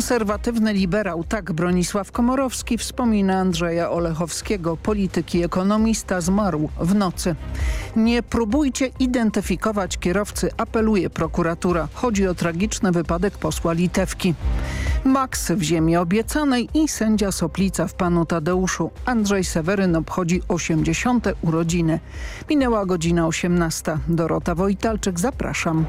Konserwatywny liberał, tak Bronisław Komorowski wspomina Andrzeja Olechowskiego, polityki ekonomista zmarł w nocy. Nie próbujcie identyfikować kierowcy, apeluje prokuratura. Chodzi o tragiczny wypadek posła Litewki. Max w ziemi obiecanej i sędzia Soplica w Panu Tadeuszu. Andrzej Seweryn obchodzi 80. urodziny. Minęła godzina 18. Dorota Wojtalczyk, zapraszam.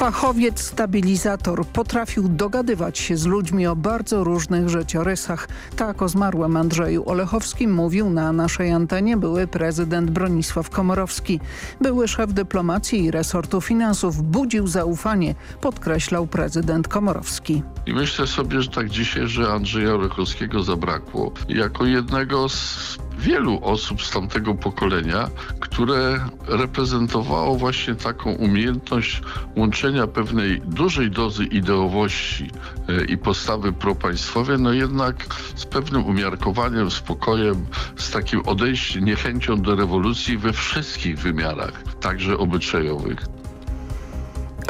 Fachowiec stabilizator potrafił dogadywać się z ludźmi o bardzo różnych życiorysach. Tak o zmarłym Andrzeju Olechowskim mówił na naszej antenie były prezydent Bronisław Komorowski. Były szef dyplomacji i resortu finansów budził zaufanie, podkreślał prezydent Komorowski. I myślę sobie, że tak dzisiaj, że Andrzeja Olechowskiego zabrakło. Jako jednego z wielu osób z tamtego pokolenia, które reprezentowało właśnie taką umiejętność łączenia pewnej dużej dozy ideowości e, i postawy propaństwowej, no jednak z pewnym umiarkowaniem, spokojem, z takim odejściem, niechęcią do rewolucji we wszystkich wymiarach, także obyczajowych.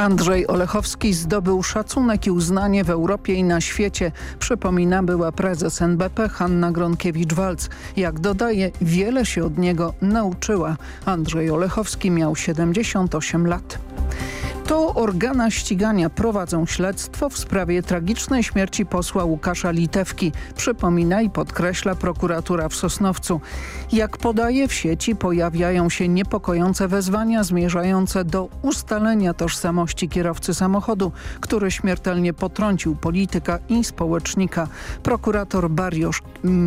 Andrzej Olechowski zdobył szacunek i uznanie w Europie i na świecie. Przypomina była prezes NBP Hanna Gronkiewicz-Walc. Jak dodaje, wiele się od niego nauczyła. Andrzej Olechowski miał 78 lat. To organa ścigania prowadzą śledztwo w sprawie tragicznej śmierci posła Łukasza Litewki, przypomina i podkreśla prokuratura w Sosnowcu. Jak podaje w sieci pojawiają się niepokojące wezwania zmierzające do ustalenia tożsamości kierowcy samochodu, który śmiertelnie potrącił polityka i społecznika. Prokurator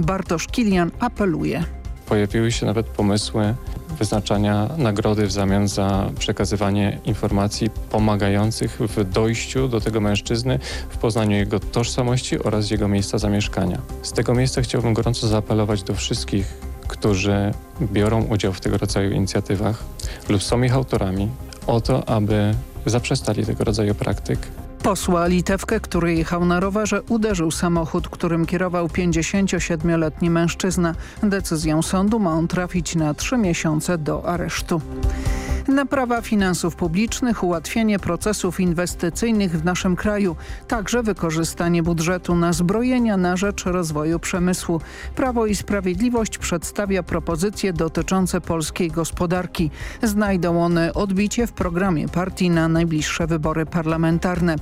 Bartosz Kilian apeluje. Pojawiły się nawet pomysły wyznaczania nagrody w zamian za przekazywanie informacji pomagających w dojściu do tego mężczyzny, w poznaniu jego tożsamości oraz jego miejsca zamieszkania. Z tego miejsca chciałbym gorąco zaapelować do wszystkich, którzy biorą udział w tego rodzaju inicjatywach lub są ich autorami, o to, aby zaprzestali tego rodzaju praktyk, Posła Litewkę, który jechał na rowerze, uderzył samochód, którym kierował 57-letni mężczyzna. Decyzją sądu ma on trafić na trzy miesiące do aresztu. Naprawa finansów publicznych, ułatwienie procesów inwestycyjnych w naszym kraju, także wykorzystanie budżetu na zbrojenia na rzecz rozwoju przemysłu. Prawo i Sprawiedliwość przedstawia propozycje dotyczące polskiej gospodarki. Znajdą one odbicie w programie partii na najbliższe wybory parlamentarne.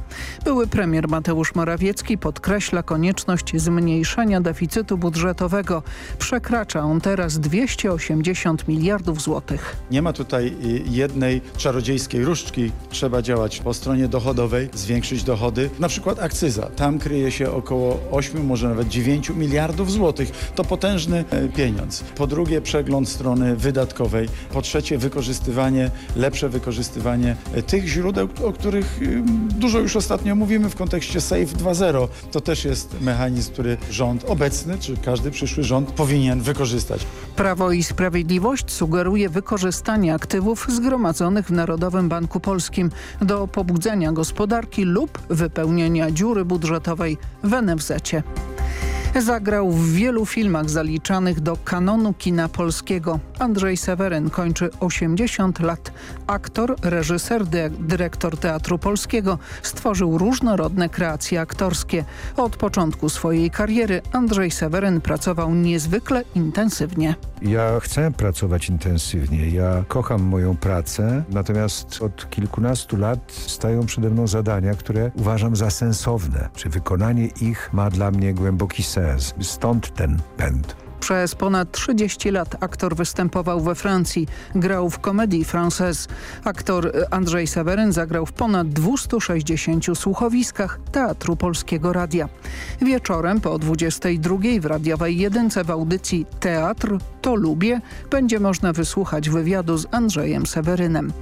Były premier Mateusz Morawiecki podkreśla konieczność zmniejszenia deficytu budżetowego. Przekracza on teraz 280 miliardów złotych. Nie ma tutaj jednej czarodziejskiej różdżki. Trzeba działać po stronie dochodowej, zwiększyć dochody. Na przykład akcyza. Tam kryje się około 8, może nawet 9 miliardów złotych. To potężny e, pieniądz. Po drugie przegląd strony wydatkowej. Po trzecie wykorzystywanie, lepsze wykorzystywanie e, tych źródeł, o których dużo już ostatnio mówimy w kontekście SAFE 2.0. To też jest mechanizm, który rząd obecny, czy każdy przyszły rząd powinien wykorzystać. Prawo i Sprawiedliwość sugeruje wykorzystanie aktywów zgromadzonych w Narodowym Banku Polskim do pobudzenia gospodarki lub wypełnienia dziury budżetowej w NFZ-cie. Zagrał w wielu filmach zaliczanych do kanonu kina polskiego. Andrzej Seweryn kończy 80 lat. Aktor, reżyser, dyrektor Teatru Polskiego stworzył różnorodne kreacje aktorskie. Od początku swojej kariery Andrzej Seweryn pracował niezwykle intensywnie. Ja chcę pracować intensywnie. Ja kocham moją pracę, natomiast od kilkunastu lat stają przede mną zadania, które uważam za sensowne. Czy wykonanie ich ma dla mnie głęboki sens Stąd ten pęd. Przez ponad 30 lat aktor występował we Francji. Grał w komedii Française. Aktor Andrzej Seweryn zagrał w ponad 260 słuchowiskach Teatru Polskiego Radia. Wieczorem po 22 w radiowej jedynce w audycji Teatr to lubię będzie można wysłuchać wywiadu z Andrzejem Sewerynem.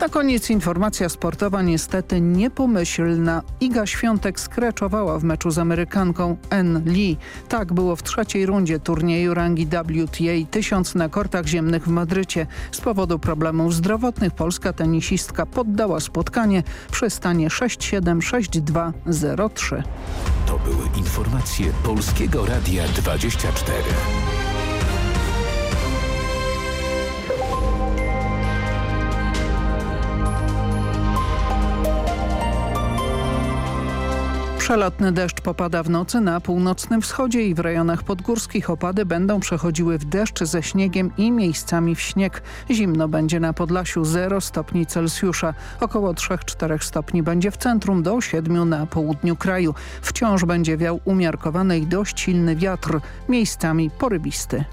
Na koniec informacja sportowa niestety niepomyślna. Iga Świątek skreczowała w meczu z Amerykanką N. Lee. Tak było w trzeciej rundzie turnieju rangi WTA 1000 na kortach ziemnych w Madrycie. Z powodu problemów zdrowotnych polska tenisistka poddała spotkanie przy stanie 6-7, 6-2, 0-3. To były informacje Polskiego Radia 24. Przelotny deszcz popada w nocy na północnym wschodzie i w rejonach podgórskich opady będą przechodziły w deszcz ze śniegiem i miejscami w śnieg. Zimno będzie na Podlasiu 0 stopni Celsjusza. Około 3-4 stopni będzie w centrum do 7 na południu kraju. Wciąż będzie wiał umiarkowany i dość silny wiatr, miejscami porybisty.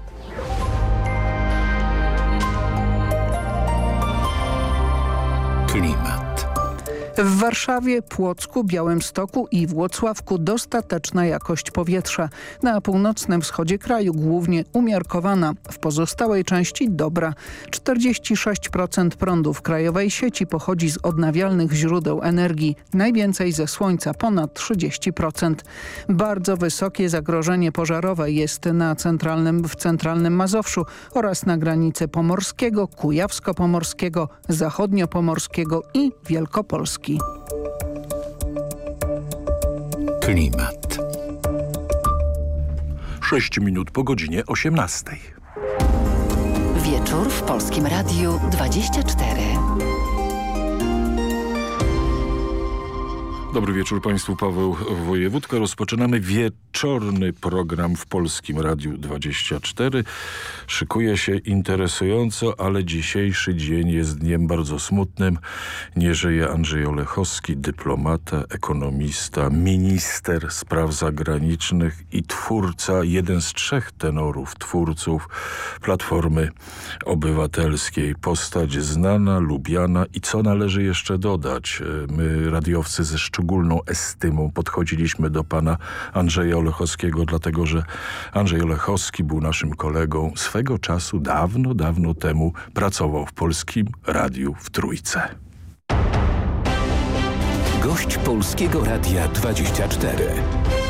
Klimat. W Warszawie, Płocku, Białymstoku i Włocławku dostateczna jakość powietrza. Na północnym wschodzie kraju głównie umiarkowana, w pozostałej części dobra. 46% prądu w krajowej sieci pochodzi z odnawialnych źródeł energii, najwięcej ze słońca, ponad 30%. Bardzo wysokie zagrożenie pożarowe jest na centralnym, w centralnym Mazowszu oraz na granicy Pomorskiego, Kujawsko-Pomorskiego, Zachodnio-Pomorskiego i Wielkopolski. Klimat. 6 minut po godzinie 18. Wieczór w Polskim Radiu 24. Dobry wieczór Państwu, Paweł Wojewódka. Rozpoczynamy wieczorny program w Polskim Radiu 24. Szykuje się interesująco, ale dzisiejszy dzień jest dniem bardzo smutnym. Nie żyje Andrzej Olechowski, dyplomata, ekonomista, minister spraw zagranicznych i twórca, jeden z trzech tenorów, twórców Platformy Obywatelskiej. Postać znana, lubiana i co należy jeszcze dodać? My, radiowcy ze szczególną estymą podchodziliśmy do pana Andrzeja Olechowskiego, dlatego że Andrzej Olechowski był naszym kolegą. Swego czasu, dawno, dawno temu pracował w Polskim Radiu w Trójce. Gość Polskiego Radia 24.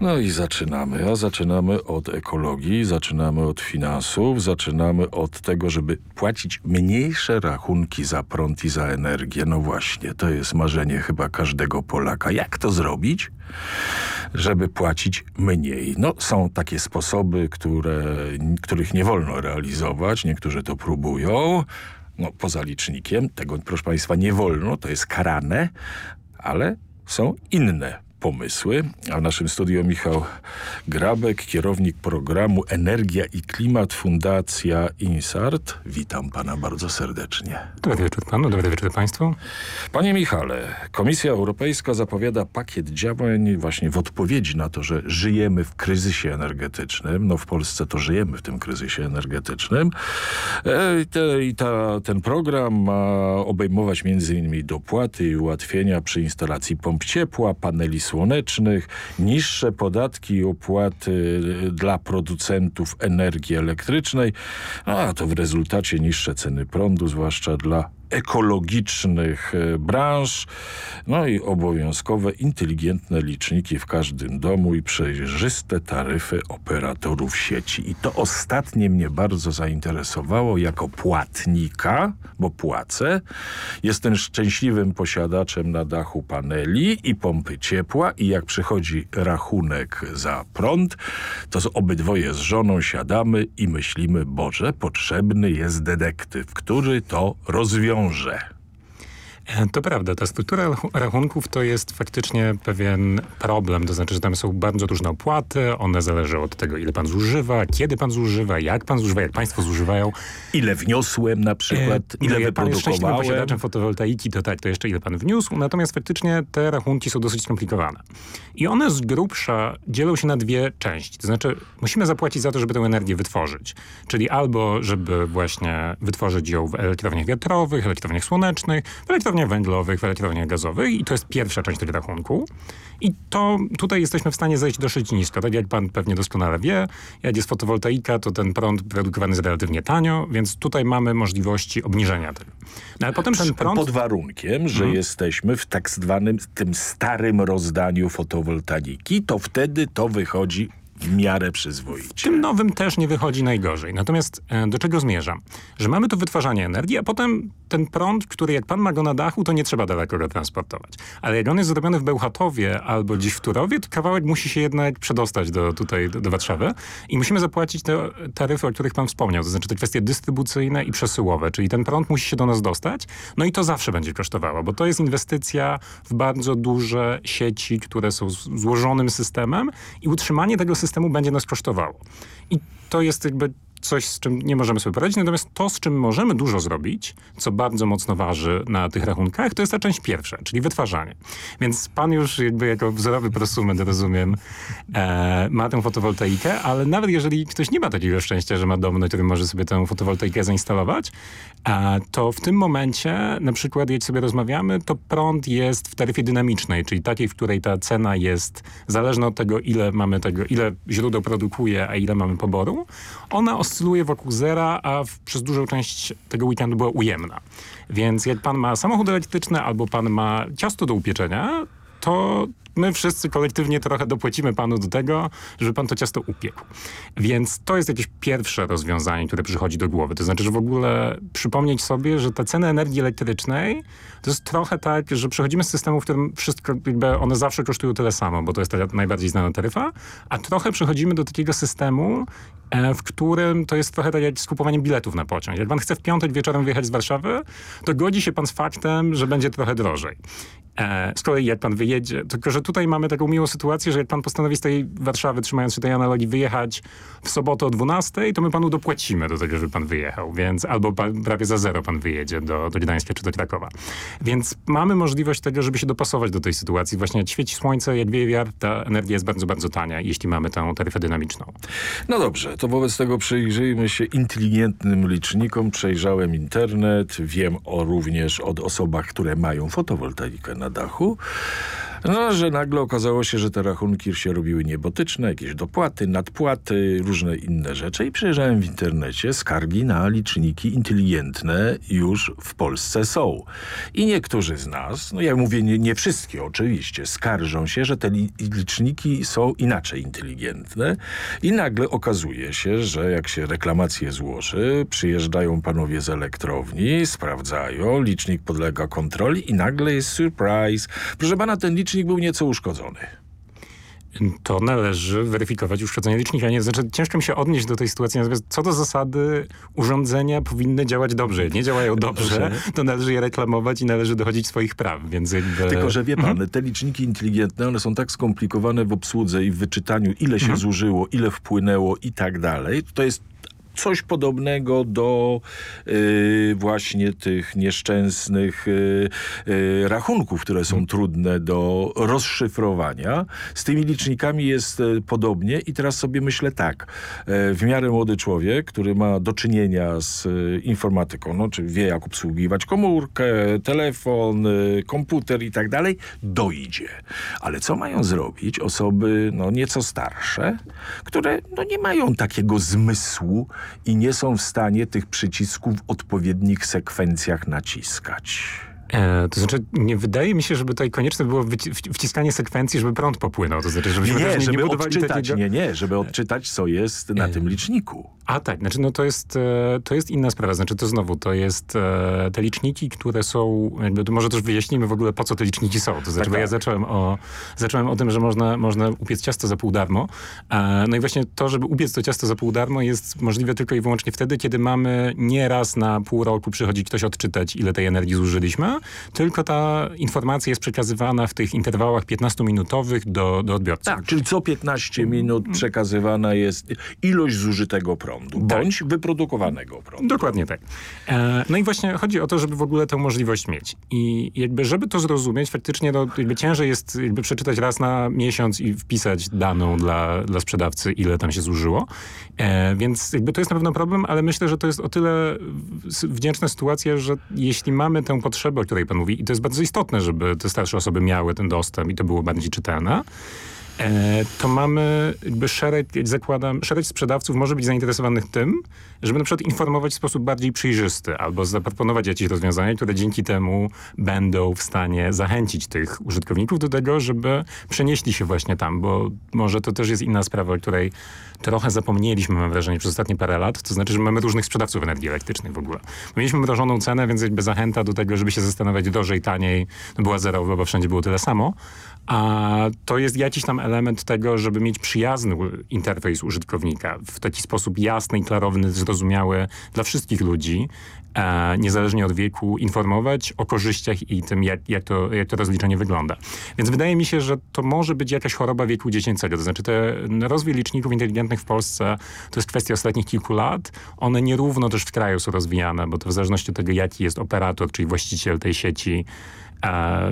No i zaczynamy, a zaczynamy od ekologii, zaczynamy od finansów, zaczynamy od tego, żeby płacić mniejsze rachunki za prąd i za energię. No właśnie, to jest marzenie chyba każdego Polaka. Jak to zrobić? żeby płacić mniej. No, są takie sposoby, które, których nie wolno realizować. Niektórzy to próbują. No, poza licznikiem. Tego, proszę Państwa, nie wolno. To jest karane. Ale są inne pomysły. A w naszym studiu Michał Grabek, kierownik programu Energia i Klimat Fundacja Insart. Witam pana bardzo serdecznie. Dobry wieczór panu, dobry wieczór państwu. Panie Michale, Komisja Europejska zapowiada pakiet działań właśnie w odpowiedzi na to, że żyjemy w kryzysie energetycznym. No w Polsce to żyjemy w tym kryzysie energetycznym. E, I, te, i ta, ten program ma obejmować m.in. dopłaty i ułatwienia przy instalacji pomp ciepła, paneli słonecznych, niższe podatki i opłaty dla producentów energii elektrycznej, a to w rezultacie niższe ceny prądu, zwłaszcza dla ekologicznych e, branż, no i obowiązkowe inteligentne liczniki w każdym domu i przejrzyste taryfy operatorów sieci. I to ostatnie mnie bardzo zainteresowało jako płatnika, bo płacę. Jestem szczęśliwym posiadaczem na dachu paneli i pompy ciepła i jak przychodzi rachunek za prąd, to obydwoje z żoną siadamy i myślimy, Boże, potrzebny jest detektyw, który to rozwiąże wiąże. To prawda, ta struktura rachunków to jest faktycznie pewien problem, to znaczy, że tam są bardzo różne opłaty, one zależą od tego, ile pan zużywa, kiedy pan zużywa, jak pan zużywa, jak państwo zużywają. Ile wniosłem na przykład, e, ile jak wyprodukowałem. pan jest posiadaczem fotowoltaiki, to tak, to jeszcze ile pan wniósł, natomiast faktycznie te rachunki są dosyć skomplikowane. I one z grubsza dzielą się na dwie części, to znaczy musimy zapłacić za to, żeby tę energię wytworzyć, czyli albo żeby właśnie wytworzyć ją w elektrowniach wiatrowych, elektrowniach słonecznych, w elektrowniach elektrowniach węglowych, w elektrowniach gazowych i to jest pierwsza część tego rachunku. I to tutaj jesteśmy w stanie zejść dosyć nisko. Tak jak pan pewnie doskonale wie, jak jest fotowoltaika, to ten prąd produkowany jest relatywnie tanio, więc tutaj mamy możliwości obniżenia tego. No, ale potem ten prąd... Pod warunkiem, że hmm. jesteśmy w tak zwanym tym starym rozdaniu fotowoltaiki, to wtedy to wychodzi w miarę przyzwoicie. W tym nowym też nie wychodzi najgorzej. Natomiast e, do czego zmierzam? Że mamy to wytwarzanie energii, a potem ten prąd, który jak pan ma go na dachu, to nie trzeba daleko go transportować. Ale jak on jest zrobiony w Bełchatowie albo gdzieś w Turowie, to kawałek musi się jednak przedostać do, tutaj do, do Warszawy i musimy zapłacić te taryfy, o których pan wspomniał, to znaczy te kwestie dystrybucyjne i przesyłowe, czyli ten prąd musi się do nas dostać, no i to zawsze będzie kosztowało, bo to jest inwestycja w bardzo duże sieci, które są złożonym systemem i utrzymanie tego systemu systemu będzie nas kosztowało. I to jest jakby coś, z czym nie możemy sobie poradzić. Natomiast to, z czym możemy dużo zrobić, co bardzo mocno waży na tych rachunkach, to jest ta część pierwsza, czyli wytwarzanie. Więc pan już jakby jako wzorowy prosument, rozumiem, e, ma tę fotowoltaikę, ale nawet jeżeli ktoś nie ma takiego szczęścia, że ma dom, na którym może sobie tę fotowoltaikę zainstalować, e, to w tym momencie, na przykład, jak sobie rozmawiamy, to prąd jest w taryfie dynamicznej, czyli takiej, w której ta cena jest zależna od tego, ile mamy tego, ile źródeł produkuje, a ile mamy poboru. Ona oscyluje wokół zera, a w, przez dużą część tego weekendu była ujemna. Więc jak pan ma samochód elektryczny albo pan ma ciasto do upieczenia, to my wszyscy kolektywnie trochę dopłacimy panu do tego, żeby pan to ciasto upiekł. Więc to jest jakieś pierwsze rozwiązanie, które przychodzi do głowy. To znaczy, że w ogóle przypomnieć sobie, że ta cena energii elektrycznej to jest trochę tak, że przechodzimy z systemu, w którym wszystko, jakby one zawsze kosztują tyle samo, bo to jest ta najbardziej znana taryfa, a trochę przechodzimy do takiego systemu, e, w którym to jest trochę tak jak z kupowaniem biletów na pociąg. Jak pan chce w piątek wieczorem wyjechać z Warszawy, to godzi się pan z faktem, że będzie trochę drożej. E, z kolei jak pan wyjedzie, tylko że tutaj mamy taką miłą sytuację, że jak pan postanowi z tej Warszawy, trzymając się tej analogii, wyjechać w sobotę o 12, to my panu dopłacimy do tego, żeby pan wyjechał, więc albo prawie za zero pan wyjedzie do, do Gdańska czy do Krakowa. Więc mamy możliwość tego, żeby się dopasować do tej sytuacji. Właśnie jak świeci słońce, jak wieje wiatr, ta energia jest bardzo, bardzo tania, jeśli mamy tę taryfę dynamiczną. No dobrze, to wobec tego przyjrzyjmy się inteligentnym licznikom. Przejrzałem internet, wiem o również od osobach, które mają fotowoltaikę na dachu. No, że nagle okazało się, że te rachunki się robiły niebotyczne, jakieś dopłaty, nadpłaty, różne inne rzeczy i przejrzałem w internecie, skargi na liczniki inteligentne już w Polsce są. I niektórzy z nas, no ja mówię nie, nie wszystkie oczywiście, skarżą się, że te li liczniki są inaczej inteligentne i nagle okazuje się, że jak się reklamacje złoży, przyjeżdżają panowie z elektrowni, sprawdzają, licznik podlega kontroli i nagle jest surprise. Proszę pana, ten licznik licznik był nieco uszkodzony to należy weryfikować uszkodzenie licznika. Nie, znaczy, ciężko mi się odnieść do tej sytuacji, natomiast co do zasady urządzenia powinny działać dobrze. Jak nie działają dobrze, to należy je reklamować i należy dochodzić swoich praw, więc jakby... Tylko, że wie pan, mhm. te liczniki inteligentne, one są tak skomplikowane w obsłudze i w wyczytaniu, ile się mhm. zużyło, ile wpłynęło i tak dalej. To jest coś podobnego do y, właśnie tych nieszczęsnych y, y, rachunków, które są hmm. trudne do rozszyfrowania. Z tymi licznikami jest y, podobnie i teraz sobie myślę tak, y, w miarę młody człowiek, który ma do czynienia z y, informatyką, no, czy wie jak obsługiwać komórkę, telefon, komputer i tak dalej, dojdzie. Ale co mają zrobić osoby no, nieco starsze, które no, nie mają takiego zmysłu i nie są w stanie tych przycisków w odpowiednich sekwencjach naciskać. E, to znaczy, nie wydaje mi się, żeby tutaj konieczne było wciskanie sekwencji, żeby prąd popłynął. To znaczy, żebyśmy nie, nie, żeby nie odczytać, takiego... nie, nie, żeby odczytać, co jest na e... tym liczniku. A tak, znaczy, no to jest, e, to jest inna sprawa. Znaczy, to znowu, to jest e, te liczniki, które są, jakby, to może też wyjaśnimy w ogóle, po co te liczniki są. To znaczy, tak, bo tak. ja zacząłem o, zacząłem o tym, że można, można upiec ciasto za pół darmo. E, no i właśnie to, żeby upiec to ciasto za pół darmo jest możliwe tylko i wyłącznie wtedy, kiedy mamy nie raz na pół roku przychodzi ktoś odczytać, ile tej energii zużyliśmy, tylko ta informacja jest przekazywana w tych interwałach 15-minutowych do, do odbiorcy. Tak, czyli co 15 minut przekazywana jest ilość zużytego prądu, tak. bądź wyprodukowanego prądu. Dokładnie tak. E, no i właśnie chodzi o to, żeby w ogóle tę możliwość mieć. I jakby, żeby to zrozumieć, faktycznie no, jakby ciężej jest jakby przeczytać raz na miesiąc i wpisać daną dla, dla sprzedawcy, ile tam się zużyło. E, więc jakby to jest na pewno problem, ale myślę, że to jest o tyle wdzięczna sytuacja, że jeśli mamy tę potrzebę której pan mówi i to jest bardzo istotne, żeby te starsze osoby miały ten dostęp i to było bardziej czytelne. E, to mamy jakby szereg, zakładam, szereg sprzedawców może być zainteresowanych tym, żeby na przykład informować w sposób bardziej przejrzysty albo zaproponować jakieś rozwiązania, które dzięki temu będą w stanie zachęcić tych użytkowników do tego, żeby przenieśli się właśnie tam, bo może to też jest inna sprawa, o której trochę zapomnieliśmy, mam wrażenie, przez ostatnie parę lat. To znaczy, że mamy różnych sprzedawców energii elektrycznej w ogóle. Mieliśmy mrożoną cenę, więc jakby zachęta do tego, żeby się zastanawiać drożej, taniej, no była zerowa, bo wszędzie było tyle samo. A to jest jakiś tam element tego, żeby mieć przyjazny interfejs użytkownika w taki sposób jasny klarowny, zrozumiały dla wszystkich ludzi, e, niezależnie od wieku, informować o korzyściach i tym, jak, jak, to, jak to rozliczenie wygląda. Więc wydaje mi się, że to może być jakaś choroba wieku dziecięcego. To znaczy te rozwój liczników inteligentnych w Polsce to jest kwestia ostatnich kilku lat. One nierówno też w kraju są rozwijane, bo to w zależności od tego, jaki jest operator, czyli właściciel tej sieci,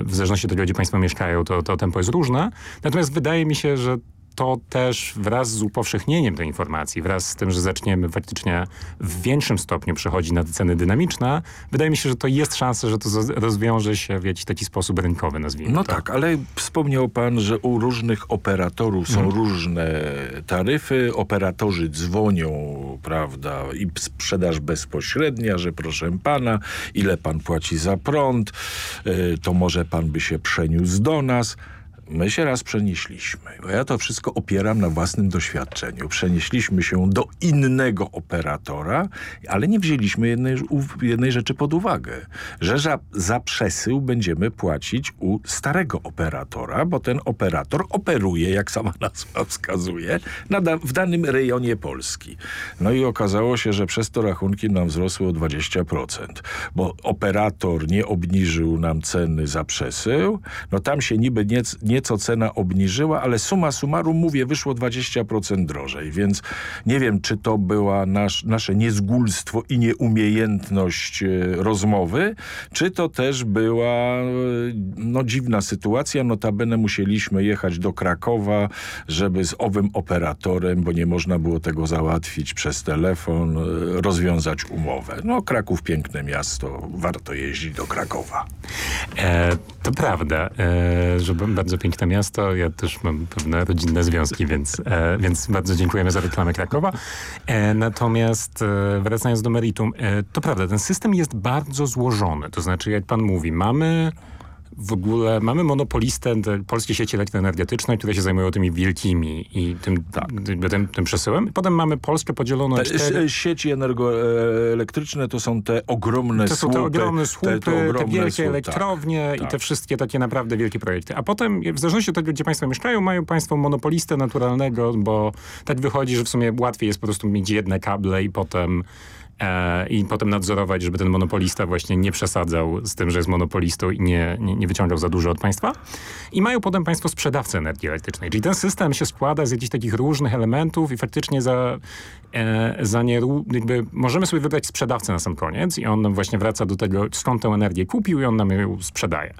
w zależności od tego, gdzie państwo mieszkają, to, to tempo jest różne. Natomiast wydaje mi się, że to też wraz z upowszechnieniem tej informacji, wraz z tym, że zaczniemy faktycznie w większym stopniu przechodzić na te ceny dynamiczne, wydaje mi się, że to jest szansa, że to rozwiąże się w jakiś taki sposób rynkowy, nazwijmy No tak, ale wspomniał pan, że u różnych operatorów są hmm. różne taryfy, operatorzy dzwonią, prawda, i sprzedaż bezpośrednia, że proszę pana, ile pan płaci za prąd, y, to może pan by się przeniósł do nas. My się raz przenieśliśmy, bo ja to wszystko opieram na własnym doświadczeniu. Przenieśliśmy się do innego operatora, ale nie wzięliśmy jednej, jednej rzeczy pod uwagę, że za, za przesył będziemy płacić u starego operatora, bo ten operator operuje, jak sama nazwa wskazuje, na, w danym rejonie Polski. No i okazało się, że przez to rachunki nam wzrosły o 20%, bo operator nie obniżył nam ceny za przesył, no tam się niby nie, nie nieco cena obniżyła, ale suma summarum, mówię, wyszło 20% drożej, więc nie wiem, czy to była nasz, nasze niezgulstwo i nieumiejętność e, rozmowy, czy to też była e, no, dziwna sytuacja. Notabene musieliśmy jechać do Krakowa, żeby z owym operatorem, bo nie można było tego załatwić przez telefon, e, rozwiązać umowę. No, Kraków piękne miasto, warto jeździć do Krakowa. E, to prawda, e, że bardzo piękne miasto. Ja też mam pewne rodzinne związki, więc, e, więc bardzo dziękujemy za reklamę Krakowa. E, natomiast e, wracając do meritum, e, to prawda, ten system jest bardzo złożony. To znaczy, jak pan mówi, mamy w ogóle mamy monopolistę polskie sieci elektroenergetyczne, które się zajmują tymi wielkimi i tym, tak. tym, tym przesyłem. Potem mamy Polskę podzieloną te, cztery... Sieci energoelektryczne to są te ogromne To są te ogromne słupy, te, ogromne te wielkie słup, elektrownie tak, i tak. te wszystkie takie naprawdę wielkie projekty. A potem, w zależności od tego, gdzie państwo mieszkają, mają państwo monopolistę naturalnego, bo tak wychodzi, że w sumie łatwiej jest po prostu mieć jedne kable i potem e, i potem nadzorować, żeby ten monopolista właśnie nie przesadzał z tym, że jest monopolistą i nie, nie, nie wyciągał za dużo od państwa. I mają potem państwo sprzedawcę energii elektrycznej. Czyli ten system się składa z jakichś takich różnych elementów i faktycznie za, e, za nie, jakby możemy sobie wybrać sprzedawcę na sam koniec i on nam właśnie wraca do tego, skąd tę energię kupił i on nam ją sprzedaje.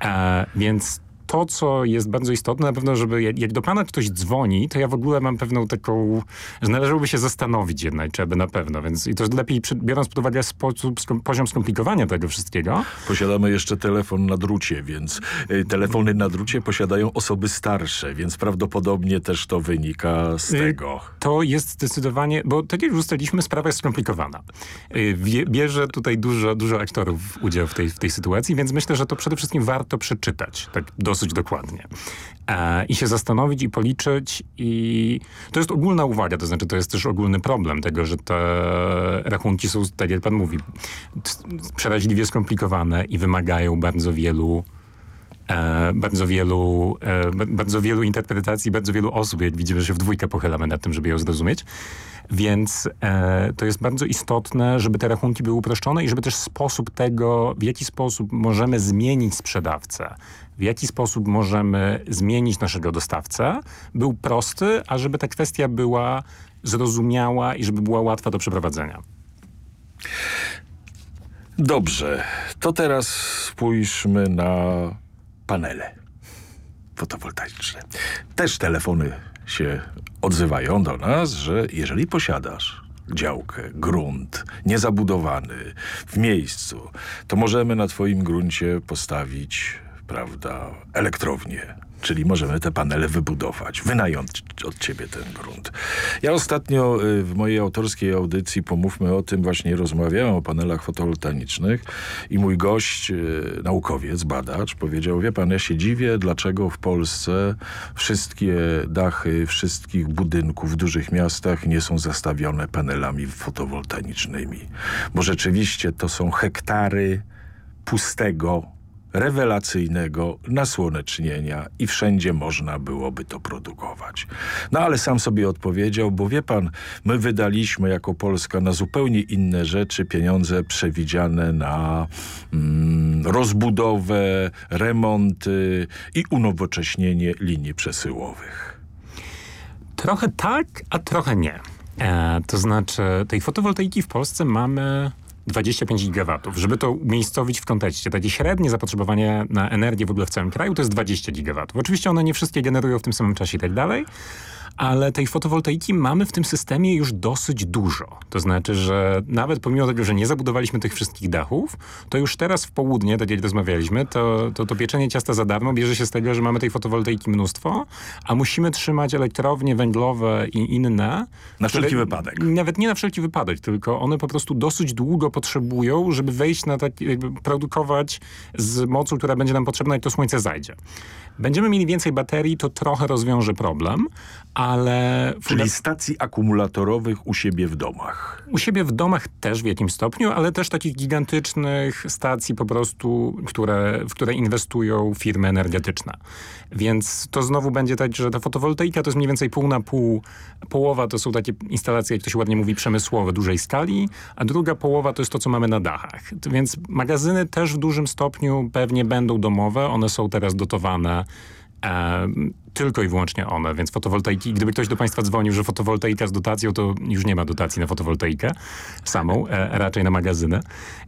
E, więc to, co jest bardzo istotne, na pewno, żeby jak, do pana ktoś dzwoni, to ja w ogóle mam pewną taką, że należałoby się zastanowić jednak, czy aby na pewno, więc i to lepiej, biorąc pod uwagę sposób, poziom skomplikowania tego wszystkiego. Posiadamy jeszcze telefon na drucie, więc y, telefony na drucie posiadają osoby starsze, więc prawdopodobnie też to wynika z y, tego. To jest zdecydowanie, bo tak jak już ustaliliśmy, sprawa jest skomplikowana. Y, bierze tutaj dużo, dużo aktorów udział w tej, w tej sytuacji, więc myślę, że to przede wszystkim warto przeczytać, tak dosyć dosyć dokładnie. E, I się zastanowić i policzyć i to jest ogólna uwaga, to znaczy to jest też ogólny problem tego, że te rachunki są, tak jak pan mówi, przeraźliwie skomplikowane i wymagają bardzo wielu bardzo wielu, e, bardzo wielu interpretacji, bardzo wielu osób, jak widzimy, że w dwójkę pochylamy nad tym, żeby ją zrozumieć. Więc e, to jest bardzo istotne, żeby te rachunki były uproszczone i żeby też sposób tego, w jaki sposób możemy zmienić sprzedawcę, w jaki sposób możemy zmienić naszego dostawcę, był prosty, a żeby ta kwestia była zrozumiała i żeby była łatwa do przeprowadzenia. Dobrze, to teraz spójrzmy na panele fotowoltaiczne. Też telefony się odzywają do nas, że jeżeli posiadasz działkę, grunt, niezabudowany, w miejscu, to możemy na twoim gruncie postawić, prawda, elektrownię Czyli możemy te panele wybudować, wynająć od ciebie ten grunt. Ja ostatnio y, w mojej autorskiej audycji Pomówmy o tym właśnie rozmawiałem o panelach fotowoltaicznych i mój gość, y, naukowiec, badacz powiedział, wie pan, ja się dziwię, dlaczego w Polsce wszystkie dachy wszystkich budynków w dużych miastach nie są zastawione panelami fotowoltaicznymi. Bo rzeczywiście to są hektary pustego rewelacyjnego nasłonecznienia i wszędzie można byłoby to produkować. No ale sam sobie odpowiedział, bo wie pan, my wydaliśmy jako Polska na zupełnie inne rzeczy pieniądze przewidziane na mm, rozbudowę, remonty i unowocześnienie linii przesyłowych. Trochę tak, a trochę nie. E, to znaczy tej fotowoltaiki w Polsce mamy 25 gigawatów. Żeby to umiejscowić w kontekście, takie średnie zapotrzebowanie na energię w ogóle w całym kraju to jest 20 gigawatów. Oczywiście one nie wszystkie generują w tym samym czasie i tak dalej, ale tej fotowoltaiki mamy w tym systemie już dosyć dużo. To znaczy, że nawet pomimo tego, że nie zabudowaliśmy tych wszystkich dachów, to już teraz w południe, tak jak rozmawialiśmy, to, to, to pieczenie ciasta za darmo bierze się z tego, że mamy tej fotowoltaiki mnóstwo, a musimy trzymać elektrownie węglowe i inne. Na wszelki wypadek. Nawet nie na wszelki wypadek, tylko one po prostu dosyć długo potrzebują, żeby wejść na tak, jakby produkować z mocą, która będzie nam potrzebna, jak to słońce zajdzie. Będziemy mieli więcej baterii, to trochę rozwiąże problem, ale... Czyli stacji akumulatorowych u siebie w domach. U siebie w domach też w jakimś stopniu, ale też takich gigantycznych stacji po prostu, które, w które inwestują firmy energetyczne. Więc to znowu będzie tak, że ta fotowoltaika to jest mniej więcej pół na pół. Połowa to są takie instalacje, jak to się ładnie mówi, przemysłowe, dużej skali, a druga połowa to jest to, co mamy na dachach. Więc magazyny też w dużym stopniu pewnie będą domowe. One są teraz dotowane E, tylko i wyłącznie one, więc fotowoltaiki, gdyby ktoś do Państwa dzwonił, że fotowoltaika z dotacją, to już nie ma dotacji na fotowoltaikę samą, e, raczej na magazyny,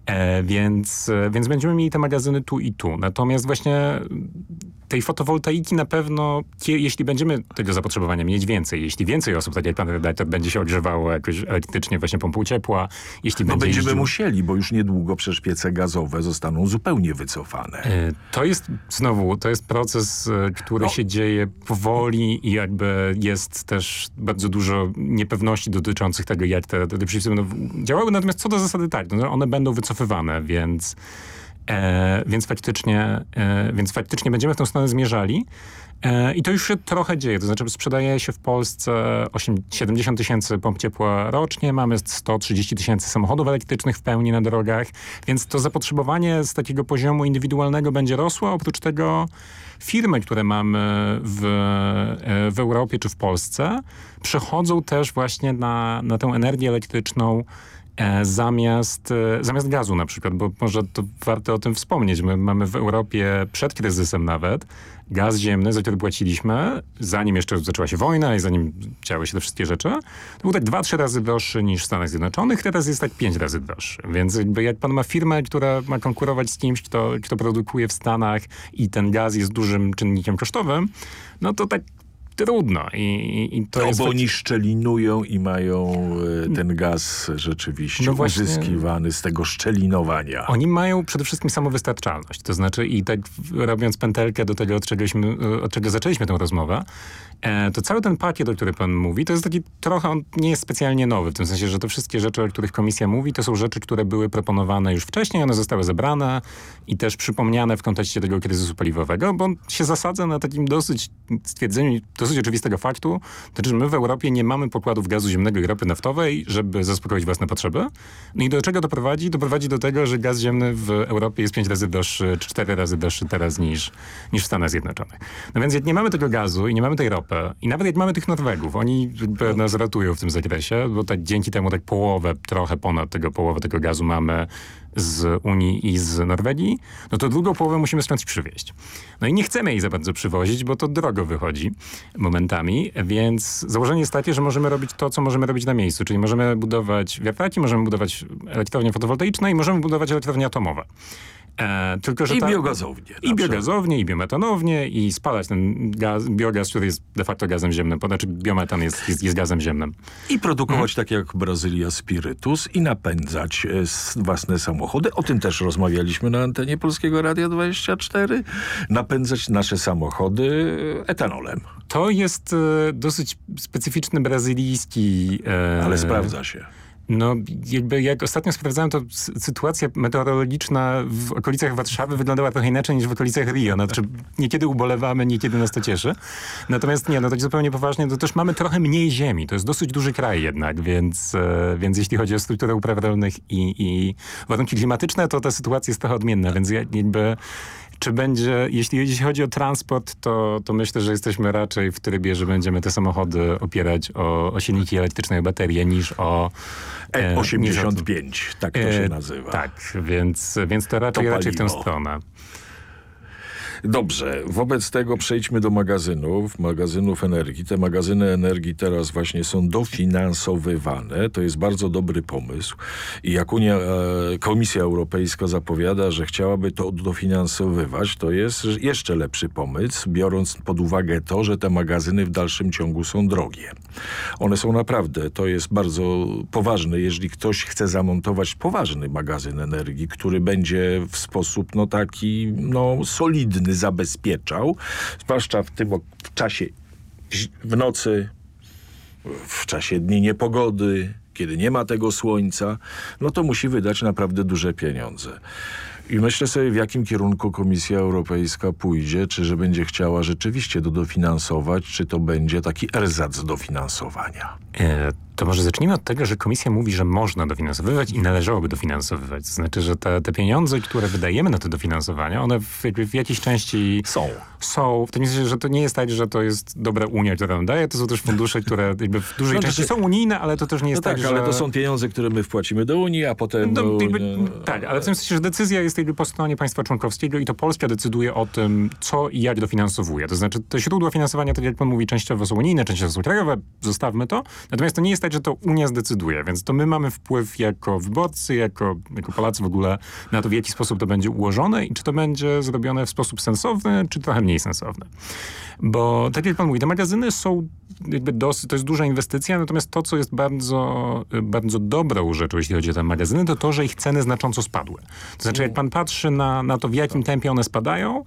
e, więc, e, więc będziemy mieli te magazyny tu i tu. Natomiast właśnie tej fotowoltaiki na pewno, jeśli będziemy tego zapotrzebowania mieć więcej, jeśli więcej osób, tak jak pan redaktor, będzie się ogrzewało jakoś elektrycznie właśnie pompą ciepła, jeśli no będzie będziemy jeździł... musieli, bo już niedługo przecież piece gazowe zostaną zupełnie wycofane. E, to jest znowu, to jest proces, e, który no. się dzieje powoli i jakby jest też bardzo dużo niepewności dotyczących tego, jak te, te przepisy będą działały. Natomiast co do zasady tak, no, one będą wycofywane, więc E, więc, faktycznie, e, więc faktycznie będziemy w tą stronę zmierzali. E, I to już się trochę dzieje, to znaczy sprzedaje się w Polsce 8, 70 tysięcy pomp ciepła rocznie, mamy 130 tysięcy samochodów elektrycznych w pełni na drogach, więc to zapotrzebowanie z takiego poziomu indywidualnego będzie rosło. Oprócz tego firmy, które mamy w, e, w Europie czy w Polsce przechodzą też właśnie na, na tę energię elektryczną zamiast, e, zamiast gazu na przykład, bo może to warto o tym wspomnieć. My mamy w Europie przed kryzysem nawet gaz ziemny, za który płaciliśmy, zanim jeszcze zaczęła się wojna i zanim działy się te wszystkie rzeczy, to był tak dwa, trzy razy droższy niż w Stanach Zjednoczonych, teraz jest tak pięć razy droższy. Więc jakby jak pan ma firmę, która ma konkurować z kimś, kto, kto produkuje w Stanach i ten gaz jest dużym czynnikiem kosztowym, no to tak trudno. I, i to no, jest bo oni szczelinują i mają e, ten gaz rzeczywiście no właśnie, uzyskiwany z tego szczelinowania. Oni mają przede wszystkim samowystarczalność. To znaczy i tak robiąc pętelkę do tego, od, czegośmy, od czego zaczęliśmy tę rozmowę, e, to cały ten pakiet, o którym pan mówi, to jest taki trochę, on nie jest specjalnie nowy, w tym sensie, że te wszystkie rzeczy, o których komisja mówi, to są rzeczy, które były proponowane już wcześniej, one zostały zebrane i też przypomniane w kontekście tego kryzysu paliwowego, bo on się zasadza na takim dosyć stwierdzeniu, dosyć oczywistego faktu, to znaczy, że my w Europie nie mamy pokładów gazu ziemnego i ropy naftowej, żeby zaspokoić własne potrzeby. No i do czego doprowadzi? Doprowadzi do tego, że gaz ziemny w Europie jest pięć razy droższy, cztery razy droższy teraz niż, niż w Stanach Zjednoczonych. No więc jak nie mamy tego gazu i nie mamy tej ropy i nawet jak mamy tych Norwegów, oni nas ratują w tym zakresie, bo tak dzięki temu tak połowę, trochę ponad tego połowę tego gazu mamy z Unii i z Norwegii, no to drugą połowę musimy skądś przywieźć. No i nie chcemy jej za bardzo przywozić, bo to drogo wychodzi momentami, więc założenie jest takie, że możemy robić to, co możemy robić na miejscu, czyli możemy budować wiatraki, możemy budować elektrownie fotowoltaiczne i możemy budować elektrownie atomowe. E, tylko, że I ta, biogazownie. I biogazownie, i biometanownie, i spalać ten gaz, biogaz, który jest de facto gazem ziemnym, znaczy biometan jest, jest, jest gazem ziemnym. I produkować, tak jak Brazylia, spirytus i napędzać e, własne samochody. O tym też rozmawialiśmy na antenie Polskiego Radia 24. Napędzać nasze samochody etanolem. To jest e, dosyć specyficzny brazylijski... E, Ale sprawdza się. No, jakby jak ostatnio sprawdzałem, to sytuacja meteorologiczna w okolicach Warszawy wyglądała trochę inaczej niż w okolicach Rio. No, znaczy, niekiedy ubolewamy, niekiedy nas to cieszy. Natomiast nie, no tak zupełnie poważnie, to też mamy trochę mniej ziemi. To jest dosyć duży kraj jednak, więc, e, więc jeśli chodzi o strukturę upraw rolnych i, i warunki klimatyczne, to ta sytuacja jest trochę odmienna, więc jakby czy będzie, jeśli, jeśli chodzi o transport, to, to myślę, że jesteśmy raczej w trybie, że będziemy te samochody opierać o, o silniki elektryczne i baterie niż o... E, 85, niż o, tak to się e, nazywa. Tak, więc, więc to raczej, to raczej w tę stronę. Dobrze, wobec tego przejdźmy do magazynów, magazynów energii. Te magazyny energii teraz właśnie są dofinansowywane. To jest bardzo dobry pomysł. I jak Unia, e, Komisja Europejska zapowiada, że chciałaby to dofinansowywać, to jest jeszcze lepszy pomysł, biorąc pod uwagę to, że te magazyny w dalszym ciągu są drogie. One są naprawdę, to jest bardzo poważne. Jeżeli ktoś chce zamontować poważny magazyn energii, który będzie w sposób no taki no solidny, zabezpieczał, zwłaszcza w tym w czasie w nocy, w czasie dni niepogody, kiedy nie ma tego słońca, no to musi wydać naprawdę duże pieniądze. I myślę sobie, w jakim kierunku Komisja Europejska pójdzie, czy że będzie chciała rzeczywiście to dofinansować, czy to będzie taki erzac dofinansowania. E, to może zacznijmy od tego, że komisja mówi, że można dofinansowywać i należałoby dofinansowywać. To znaczy, że te, te pieniądze, które wydajemy na te dofinansowania, one w, w jakiejś części są. Są. W tym sensie, że to nie jest tak, że to jest dobra Unia, która nam daje. To są też fundusze, które w dużej no, części są unijne, ale to też nie jest no tak, tak, że... ale to są pieniądze, które my wpłacimy do Unii, a potem... No, jakby, tak, ale w tym sensie, że decyzja jest jakby po stronie państwa członkowskiego i to Polska decyduje o tym, co i jak dofinansowuje. To znaczy, te źródła finansowania, tak jak pan mówi, częściowo są unijne, częściowo są krajowe, zostawmy to. Natomiast to nie jest tak, że to Unia zdecyduje, więc to my mamy wpływ jako wyborcy, jako, jako Polacy w ogóle na to, w jaki sposób to będzie ułożone i czy to będzie zrobione w sposób sensowny, czy trochę mniej sensowny. Bo tak jak pan mówi, te magazyny są jakby dosyć, to jest duża inwestycja, natomiast to, co jest bardzo, bardzo dobrą rzeczą, jeśli chodzi o te magazyny, to to, że ich ceny znacząco spadły. To znaczy, jak pan patrzy na, na to, w jakim tempie one spadają,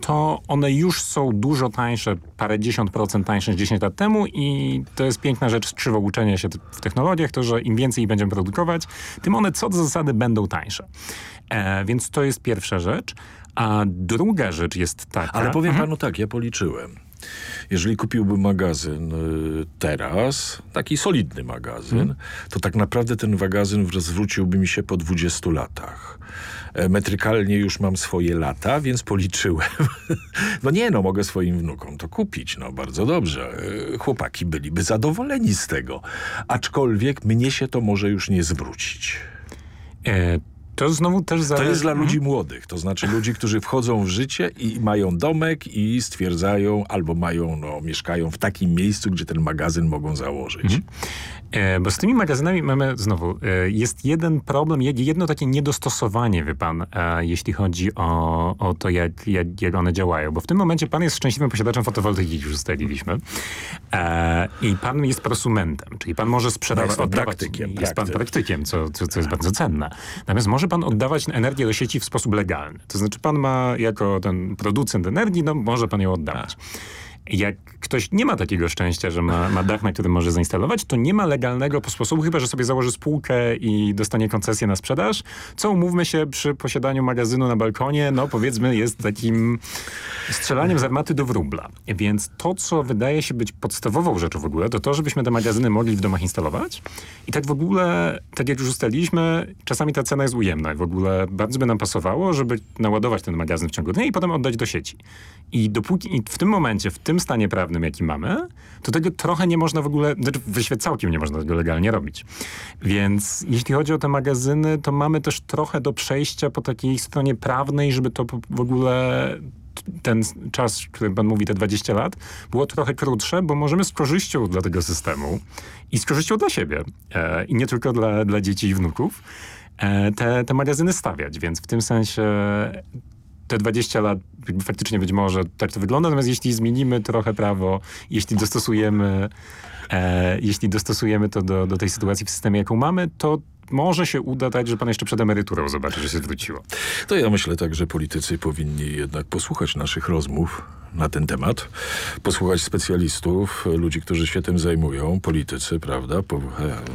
to one już są dużo tańsze, parę dziesiąt procent tańsze niż 10 lat temu i to jest piękna rzecz krzywo uczenia się w technologiach, to, że im więcej ich będziemy produkować, tym one co do zasady będą tańsze. E, więc to jest pierwsza rzecz. A druga rzecz jest taka... Ale powiem mhm. panu tak, ja policzyłem. Jeżeli kupiłbym magazyn y, teraz, taki solidny magazyn, hmm. to tak naprawdę ten magazyn zwróciłby mi się po 20 latach. E, metrykalnie już mam swoje lata, więc policzyłem. no nie, no mogę swoim wnukom to kupić, no bardzo dobrze. E, chłopaki byliby zadowoleni z tego. Aczkolwiek mnie się to może już nie zwrócić. E to znowu też zależy... To jest dla ludzi młodych, to znaczy ludzi, którzy wchodzą w życie i mają domek i stwierdzają, albo mają, no, mieszkają w takim miejscu, gdzie ten magazyn mogą założyć. Mhm. E, bo z tymi magazynami mamy znowu, e, jest jeden problem, jedno takie niedostosowanie, wie pan, e, jeśli chodzi o, o to, jak, jak, jak one działają. Bo w tym momencie pan jest szczęśliwym posiadaczem fotowoltaiki, już ustaliliśmy. I pan jest prosumentem, czyli pan może sprzedawać, no, oddawać. Praktykiem, jest pan praktykiem, co, co, co jest bardzo cenne. Natomiast może pan oddawać energię do sieci w sposób legalny. To znaczy pan ma, jako ten producent energii, no może pan ją oddawać. Jak ktoś nie ma takiego szczęścia, że ma, ma dach, na którym może zainstalować, to nie ma legalnego sposobu, chyba że sobie założy spółkę i dostanie koncesję na sprzedaż, co umówmy się przy posiadaniu magazynu na balkonie, no powiedzmy jest takim strzelaniem z armaty do wróbla. Więc to, co wydaje się być podstawową rzeczą w ogóle, to to, żebyśmy te magazyny mogli w domach instalować. I tak w ogóle, tak jak już ustaliliśmy, czasami ta cena jest ujemna i w ogóle bardzo by nam pasowało, żeby naładować ten magazyn w ciągu dnia i potem oddać do sieci. I dopóki i w tym momencie, w tym stanie prawnym, jaki mamy, to tego trochę nie można w ogóle, znaczy w świecie całkiem nie można tego legalnie robić. Więc jeśli chodzi o te magazyny, to mamy też trochę do przejścia po takiej stronie prawnej, żeby to w ogóle ten czas, który pan mówi, te 20 lat, było trochę krótsze, bo możemy z korzyścią dla tego systemu i z korzyścią dla siebie e, i nie tylko dla, dla dzieci i wnuków e, te, te magazyny stawiać, więc w tym sensie te 20 lat faktycznie być może tak to wygląda, natomiast jeśli zmienimy trochę prawo, jeśli dostosujemy, e, jeśli dostosujemy to do, do tej sytuacji w systemie, jaką mamy, to może się uda tak, że pan jeszcze przed emeryturą zobaczy, że się zwróciło. To ja myślę tak, że politycy powinni jednak posłuchać naszych rozmów na ten temat, posłuchać specjalistów, ludzi, którzy się tym zajmują, politycy, prawda, po,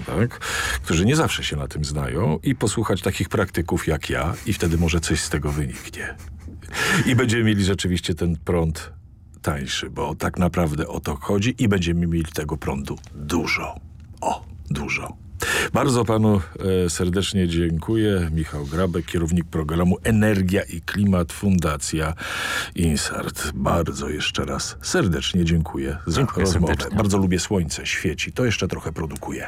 tak, którzy nie zawsze się na tym znają i posłuchać takich praktyków jak ja i wtedy może coś z tego wyniknie. I będziemy mieli rzeczywiście ten prąd tańszy, bo tak naprawdę o to chodzi i będziemy mieli tego prądu dużo. O, dużo. Bardzo panu e, serdecznie dziękuję. Michał Grabek, kierownik programu Energia i Klimat Fundacja Insart. Bardzo jeszcze raz serdecznie dziękuję za dziękuję rozmowę. Serdecznie. Bardzo lubię słońce, świeci. To jeszcze trochę produkuje.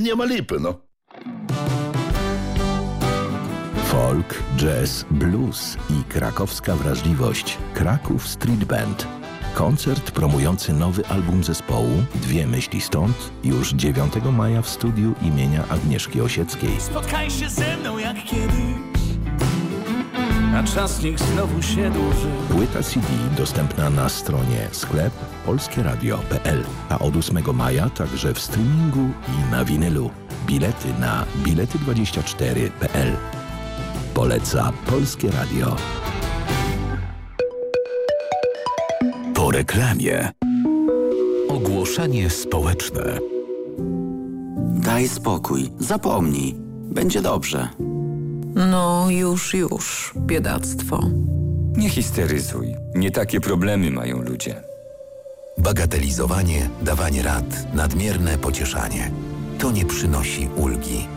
nie ma lipy, no. Folk, jazz, blues i krakowska wrażliwość. Kraków Street Band. Koncert promujący nowy album zespołu Dwie myśli stąd już 9 maja w studiu imienia Agnieszki Osieckiej. Spotkaj się ze mną jak kiedyś, a czas niech znowu się dłuży. Płyta CD dostępna na stronie sklep polskieradio.pl, a od 8 maja także w streamingu i na winylu. Bilety na bilety24.pl. Poleca Polskie Radio. Po reklamie. Ogłoszenie społeczne. Daj spokój, zapomnij. Będzie dobrze. No już, już, biedactwo. Nie histeryzuj. Nie takie problemy mają ludzie. Bagatelizowanie, dawanie rad, nadmierne pocieszanie. To nie przynosi ulgi.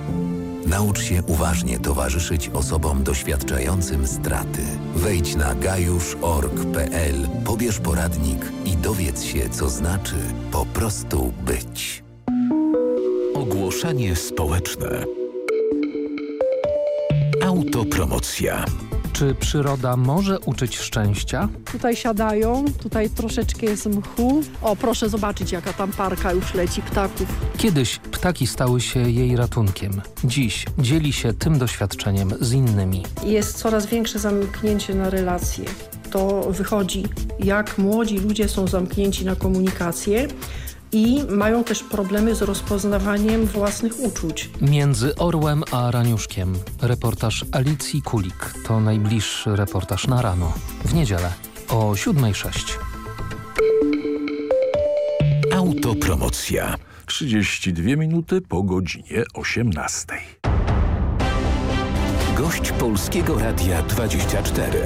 Naucz się uważnie towarzyszyć osobom doświadczającym straty. Wejdź na gajusz.org.pl, pobierz poradnik i dowiedz się, co znaczy po prostu być. Ogłoszenie społeczne. Autopromocja. Czy przyroda może uczyć szczęścia? Tutaj siadają, tutaj troszeczkę jest mchu. O, proszę zobaczyć, jaka tam parka już leci ptaków. Kiedyś ptaki stały się jej ratunkiem. Dziś dzieli się tym doświadczeniem z innymi. Jest coraz większe zamknięcie na relacje. To wychodzi, jak młodzi ludzie są zamknięci na komunikację i mają też problemy z rozpoznawaniem własnych uczuć. Między orłem a raniuszkiem. Reportaż Alicji Kulik to najbliższy reportaż na rano. W niedzielę o 7.06. Autopromocja. 32 minuty po godzinie 18. Gość Polskiego Radia 24.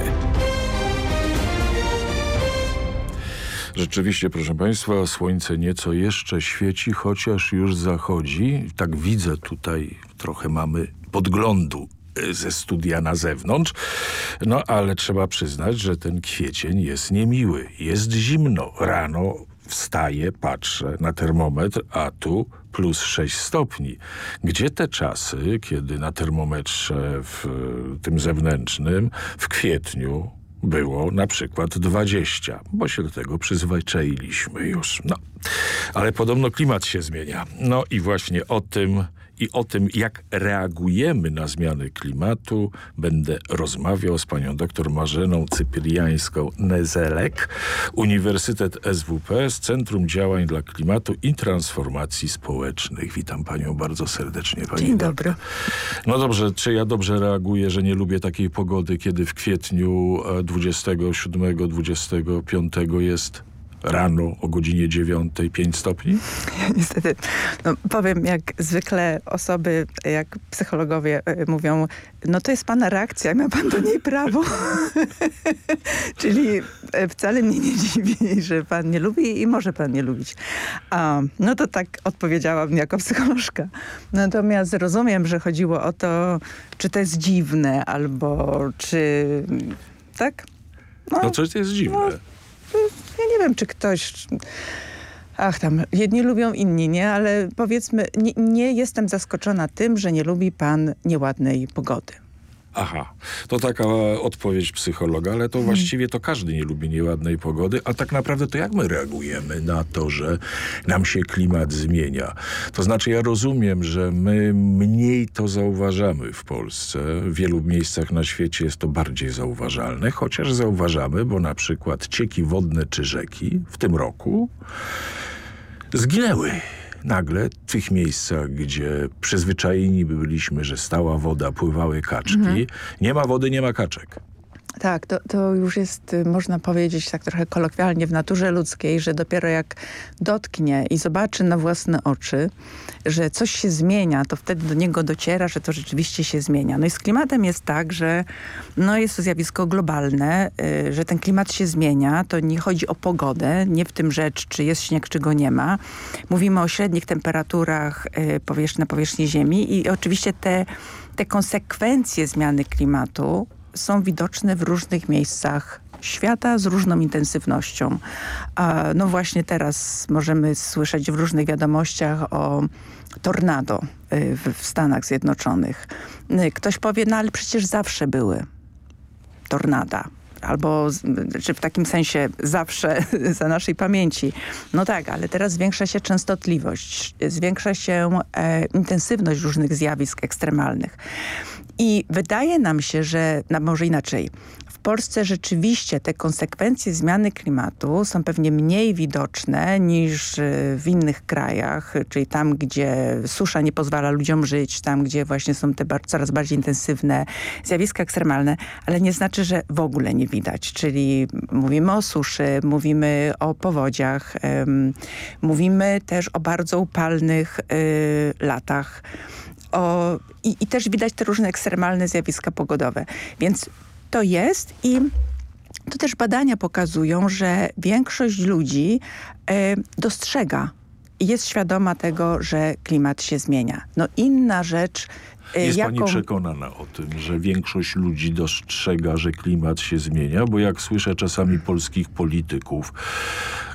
Rzeczywiście, proszę Państwa, słońce nieco jeszcze świeci, chociaż już zachodzi. Tak widzę tutaj, trochę mamy podglądu y, ze studia na zewnątrz. No ale trzeba przyznać, że ten kwiecień jest niemiły. Jest zimno. Rano wstaję, patrzę na termometr, a tu plus 6 stopni. Gdzie te czasy, kiedy na termometrze w tym zewnętrznym w kwietniu było na przykład 20, bo się do tego przyzwyczailiśmy już. No, ale podobno klimat się zmienia. No i właśnie o tym i o tym, jak reagujemy na zmiany klimatu, będę rozmawiał z panią dr Marzeną Cypriańską-Nezelek, Uniwersytet SWP z Centrum Działań dla Klimatu i Transformacji Społecznych. Witam panią bardzo serdecznie. Pani Dzień dobry. No dobrze, czy ja dobrze reaguję, że nie lubię takiej pogody, kiedy w kwietniu 27-25 jest rano o godzinie 9 5 stopni? Niestety, no, powiem jak zwykle osoby, jak psychologowie y, mówią, no to jest pana reakcja, ma pan do niej prawo. Czyli y, wcale mnie nie dziwi, że pan nie lubi i może pan nie lubić. A, no to tak odpowiedziałabym jako psycholożka. Natomiast rozumiem, że chodziło o to, czy to jest dziwne, albo czy... Tak? No, no coś jest dziwne. No, ja nie wiem, czy ktoś... Ach tam, jedni lubią, inni nie, ale powiedzmy, nie, nie jestem zaskoczona tym, że nie lubi pan nieładnej pogody. Aha, to taka odpowiedź psychologa, ale to hmm. właściwie to każdy nie lubi nieładnej pogody, a tak naprawdę to jak my reagujemy na to, że nam się klimat zmienia? To znaczy ja rozumiem, że my mniej to zauważamy w Polsce. W wielu miejscach na świecie jest to bardziej zauważalne, chociaż zauważamy, bo na przykład cieki wodne czy rzeki w tym roku zginęły nagle w tych miejscach, gdzie przyzwyczajeni byliśmy, że stała woda, pływały kaczki, mhm. nie ma wody, nie ma kaczek. Tak, to, to już jest, y, można powiedzieć tak trochę kolokwialnie w naturze ludzkiej, że dopiero jak dotknie i zobaczy na własne oczy, że coś się zmienia, to wtedy do niego dociera, że to rzeczywiście się zmienia. No i z klimatem jest tak, że no jest to zjawisko globalne, y, że ten klimat się zmienia. To nie chodzi o pogodę, nie w tym rzecz, czy jest śnieg, czy go nie ma. Mówimy o średnich temperaturach y, powierzchni, na powierzchni Ziemi i oczywiście te, te konsekwencje zmiany klimatu są widoczne w różnych miejscach świata z różną intensywnością. No właśnie teraz możemy słyszeć w różnych wiadomościach o tornado y, w Stanach Zjednoczonych. Y, ktoś powie, no ale przecież zawsze były tornada albo czy w takim sensie zawsze za naszej pamięci. No tak, ale teraz zwiększa się częstotliwość, zwiększa się e, intensywność różnych zjawisk ekstremalnych. I wydaje nam się, że, no może inaczej, w Polsce rzeczywiście te konsekwencje zmiany klimatu są pewnie mniej widoczne niż w innych krajach, czyli tam, gdzie susza nie pozwala ludziom żyć, tam, gdzie właśnie są te coraz bardziej intensywne zjawiska ekstremalne, ale nie znaczy, że w ogóle nie widać. Czyli mówimy o suszy, mówimy o powodziach, mówimy też o bardzo upalnych y, latach o, i, i też widać te różne ekstremalne zjawiska pogodowe. Więc to jest i to też badania pokazują, że większość ludzi y, dostrzega i jest świadoma tego, że klimat się zmienia. No inna rzecz jest jaką... pani przekonana o tym, że większość ludzi dostrzega, że klimat się zmienia? Bo jak słyszę czasami polskich polityków,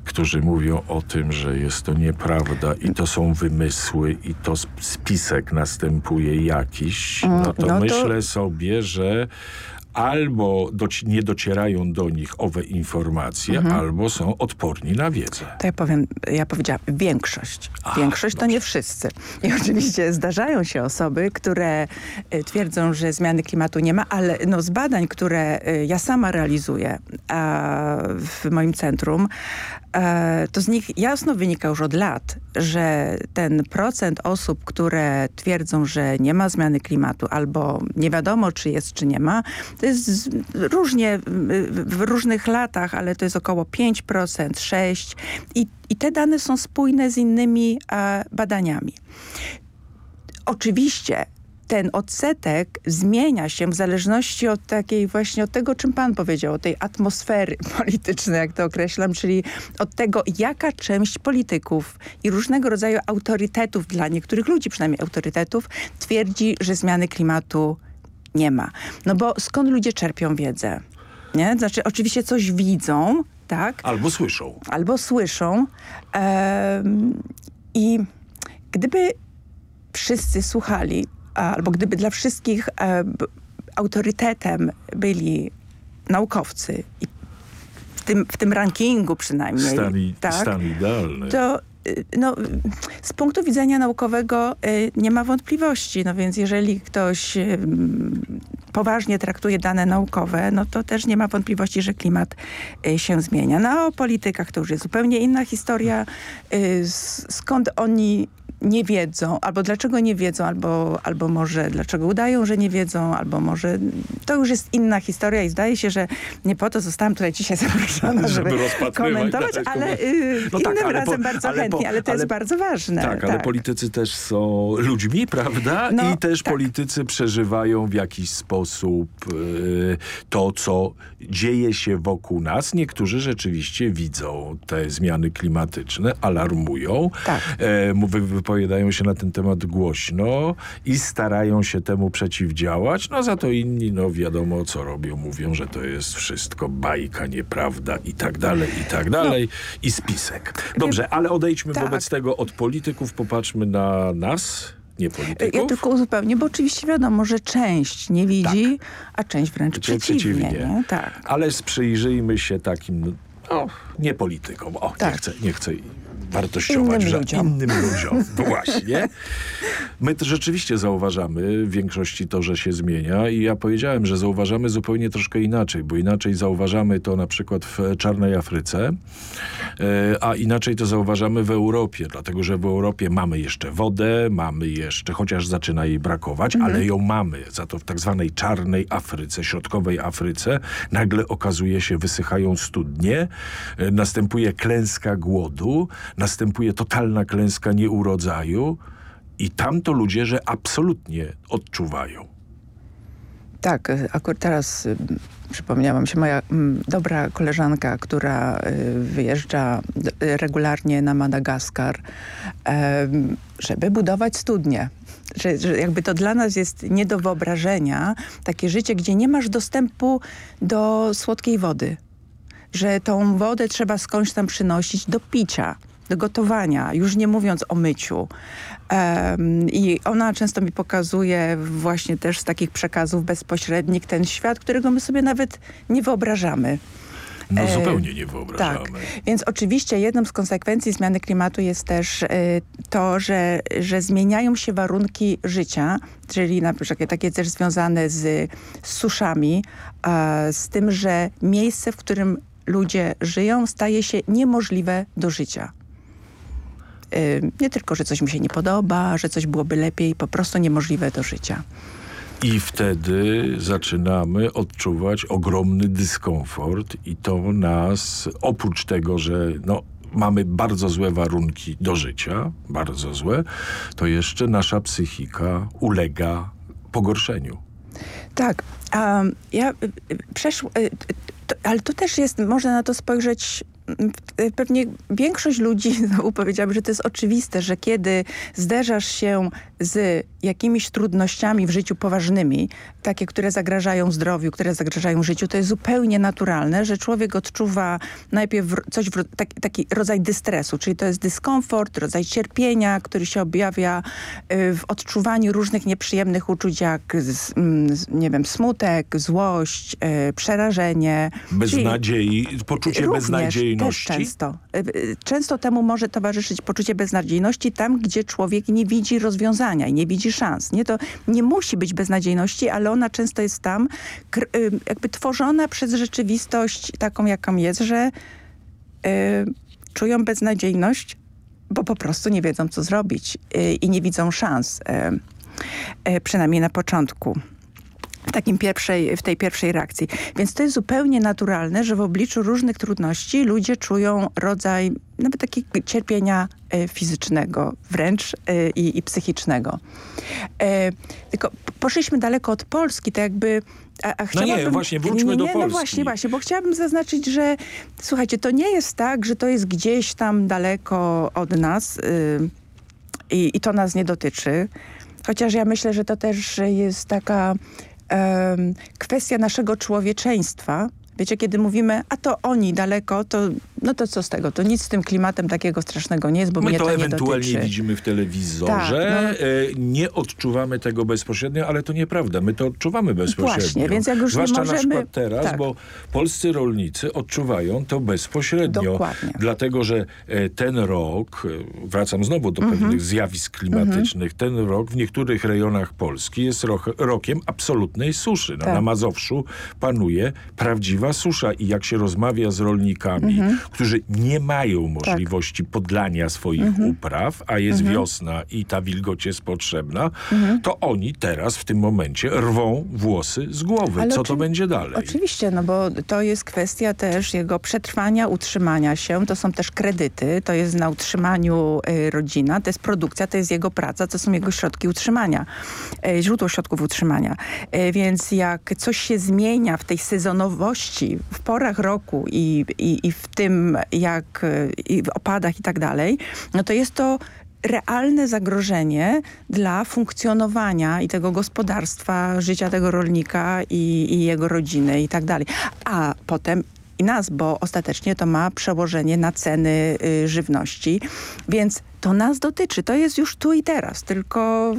którzy mówią o tym, że jest to nieprawda i to są wymysły i to spisek następuje jakiś, mm, no to, no to... myślę sobie, że albo doci nie docierają do nich owe informacje, mhm. albo są odporni na wiedzę. To ja powiem, ja powiedziałam większość. Większość dobrze. to nie wszyscy. I oczywiście zdarzają się osoby, które y, twierdzą, że zmiany klimatu nie ma, ale no, z badań, które y, ja sama realizuję w moim centrum, E, to z nich jasno wynika już od lat, że ten procent osób, które twierdzą, że nie ma zmiany klimatu albo nie wiadomo, czy jest, czy nie ma, to jest różnie w różnych latach, ale to jest około 5%, 6% i, i te dane są spójne z innymi e, badaniami. Oczywiście ten odsetek zmienia się w zależności od takiej właśnie, od tego, czym pan powiedział, od tej atmosfery politycznej, jak to określam, czyli od tego, jaka część polityków i różnego rodzaju autorytetów, dla niektórych ludzi przynajmniej autorytetów, twierdzi, że zmiany klimatu nie ma. No bo skąd ludzie czerpią wiedzę? Nie? Znaczy oczywiście coś widzą, tak? Albo słyszą. Albo słyszą. Um, I gdyby wszyscy słuchali albo gdyby dla wszystkich e, autorytetem byli naukowcy i w tym, w tym rankingu przynajmniej. Stan, tak, stan idealny. To no, z punktu widzenia naukowego y, nie ma wątpliwości. No więc jeżeli ktoś y, poważnie traktuje dane naukowe, no to też nie ma wątpliwości, że klimat się zmienia. No o politykach to już jest zupełnie inna historia. skąd oni nie wiedzą, albo dlaczego nie wiedzą, albo, albo może dlaczego udają, że nie wiedzą, albo może to już jest inna historia i zdaje się, że nie po to zostałam tutaj dzisiaj zaproszona, żeby, żeby komentować, ale y, no tak, innym ale razem po, bardzo ale chętnie, po, ale to ale, jest bardzo ważne. Tak, tak, ale politycy też są ludźmi, prawda? No, I też tak. politycy przeżywają w jakiś sposób y, to, co dzieje się wokół nas. Niektórzy rzeczywiście widzą te zmiany klimatyczne, alarmują, tak. e, wypowiadają się na ten temat głośno i starają się temu przeciwdziałać. No za to inni, no wiadomo co robią. Mówią, że to jest wszystko bajka, nieprawda i tak dalej, i tak dalej. No. I spisek. Dobrze, ale odejdźmy tak. wobec tego od polityków, popatrzmy na nas nie polityków? Ja tylko uzupełnię, bo oczywiście wiadomo, że część nie widzi, tak. a część wręcz przeciwnie. przeciwnie. Nie? Tak. Ale przyjrzyjmy się takim no, nie politykom. O, tak. nie, chcę, nie chcę wartościować innym ludziom. innym ludziom. Właśnie. My rzeczywiście zauważamy w większości to, że się zmienia i ja powiedziałem, że zauważamy zupełnie troszkę inaczej, bo inaczej zauważamy to na przykład w czarnej Afryce, e, a inaczej to zauważamy w Europie, dlatego że w Europie mamy jeszcze wodę, mamy jeszcze, chociaż zaczyna jej brakować, mhm. ale ją mamy. Za to w tak zwanej czarnej Afryce, środkowej Afryce nagle okazuje się wysychają studnie, następuje klęska głodu, następuje totalna klęska nieurodzaju i tam to ludzie, że absolutnie odczuwają. Tak, akurat teraz y, przypomniała mi się moja mm, dobra koleżanka, która wyjeżdża regularnie na Madagaskar, żeby budować studnie. Że, że, jakby to dla nas jest nie do wyobrażenia takie życie, gdzie nie masz dostępu do słodkiej wody. Że tą wodę trzeba skądś tam przynosić do picia do gotowania, już nie mówiąc o myciu. Um, I ona często mi pokazuje właśnie też z takich przekazów bezpośrednich ten świat, którego my sobie nawet nie wyobrażamy. No e, zupełnie nie wyobrażamy. Tak. Więc oczywiście jedną z konsekwencji zmiany klimatu jest też y, to, że, że zmieniają się warunki życia, czyli na przykład takie też związane z, z suszami, z tym, że miejsce, w którym ludzie żyją staje się niemożliwe do życia. Nie tylko, że coś mi się nie podoba, że coś byłoby lepiej, po prostu niemożliwe do życia. I wtedy zaczynamy odczuwać ogromny dyskomfort i to nas, oprócz tego, że no, mamy bardzo złe warunki do życia, bardzo złe, to jeszcze nasza psychika ulega pogorszeniu. Tak. Um, ja y, y, przeszło, ale to też jest, można na to spojrzeć pewnie większość ludzi znowu powiedziałaby, że to jest oczywiste, że kiedy zderzasz się z jakimiś trudnościami w życiu poważnymi, takie, które zagrażają zdrowiu, które zagrażają życiu, to jest zupełnie naturalne, że człowiek odczuwa najpierw coś, w, taki, taki rodzaj dystresu, czyli to jest dyskomfort, rodzaj cierpienia, który się objawia y, w odczuwaniu różnych nieprzyjemnych uczuć, jak mm, nie wiem, smutek, złość, y, przerażenie. Beznadziei, poczucie beznadziejności. Też często. Y, często temu może towarzyszyć poczucie beznadziejności tam, gdzie człowiek nie widzi rozwiązania i nie widzi szans. Nie, to nie musi być beznadziejności, ale ona często jest tam y, jakby tworzona przez rzeczywistość taką, jaką jest, że y, czują beznadziejność, bo po prostu nie wiedzą, co zrobić y, i nie widzą szans. Y, y, przynajmniej na początku w, takim pierwszej, w tej pierwszej reakcji. Więc to jest zupełnie naturalne, że w obliczu różnych trudności ludzie czują rodzaj nawet takiego cierpienia e, fizycznego wręcz e, i, i psychicznego. E, tylko poszliśmy daleko od Polski, to jakby a, a no nie, właśnie, wróćmy nie, do no Polski. No właśnie, właśnie, bo chciałabym zaznaczyć, że słuchajcie, to nie jest tak, że to jest gdzieś tam daleko od nas yy, i, i to nas nie dotyczy. Chociaż ja myślę, że to też jest taka kwestia naszego człowieczeństwa, Wiecie, kiedy mówimy, a to oni daleko, to no to co z tego? To nic z tym klimatem takiego strasznego nie jest, bo My mnie to, to nie ewentualnie widzimy w telewizorze. Tak, no. E, nie odczuwamy tego bezpośrednio, ale to nieprawda. My to odczuwamy bezpośrednio. Właśnie, więc jak już Zwłaszcza możemy... na przykład teraz, tak. bo polscy rolnicy odczuwają to bezpośrednio. Dokładnie. Dlatego, że e, ten rok, e, wracam znowu do mhm. pewnych zjawisk klimatycznych, ten rok w niektórych rejonach Polski jest rok, rokiem absolutnej suszy. No, tak. Na Mazowszu panuje prawdziwa susza i jak się rozmawia z rolnikami, mhm. Którzy nie mają możliwości tak. podlania swoich mhm. upraw, a jest mhm. wiosna i ta wilgoć jest potrzebna, mhm. to oni teraz w tym momencie rwą włosy z głowy. Ale Co to będzie dalej? Oczywiście, no bo to jest kwestia też jego przetrwania, utrzymania się. To są też kredyty, to jest na utrzymaniu y, rodzina, to jest produkcja, to jest jego praca, to są jego środki utrzymania, y, źródło środków utrzymania. Y, więc jak coś się zmienia w tej sezonowości, w porach roku i, i, i w tym jak i w opadach i tak dalej, no to jest to realne zagrożenie dla funkcjonowania i tego gospodarstwa, życia tego rolnika i, i jego rodziny i tak dalej. A potem i nas, bo ostatecznie to ma przełożenie na ceny y, żywności, więc to nas dotyczy. To jest już tu i teraz, tylko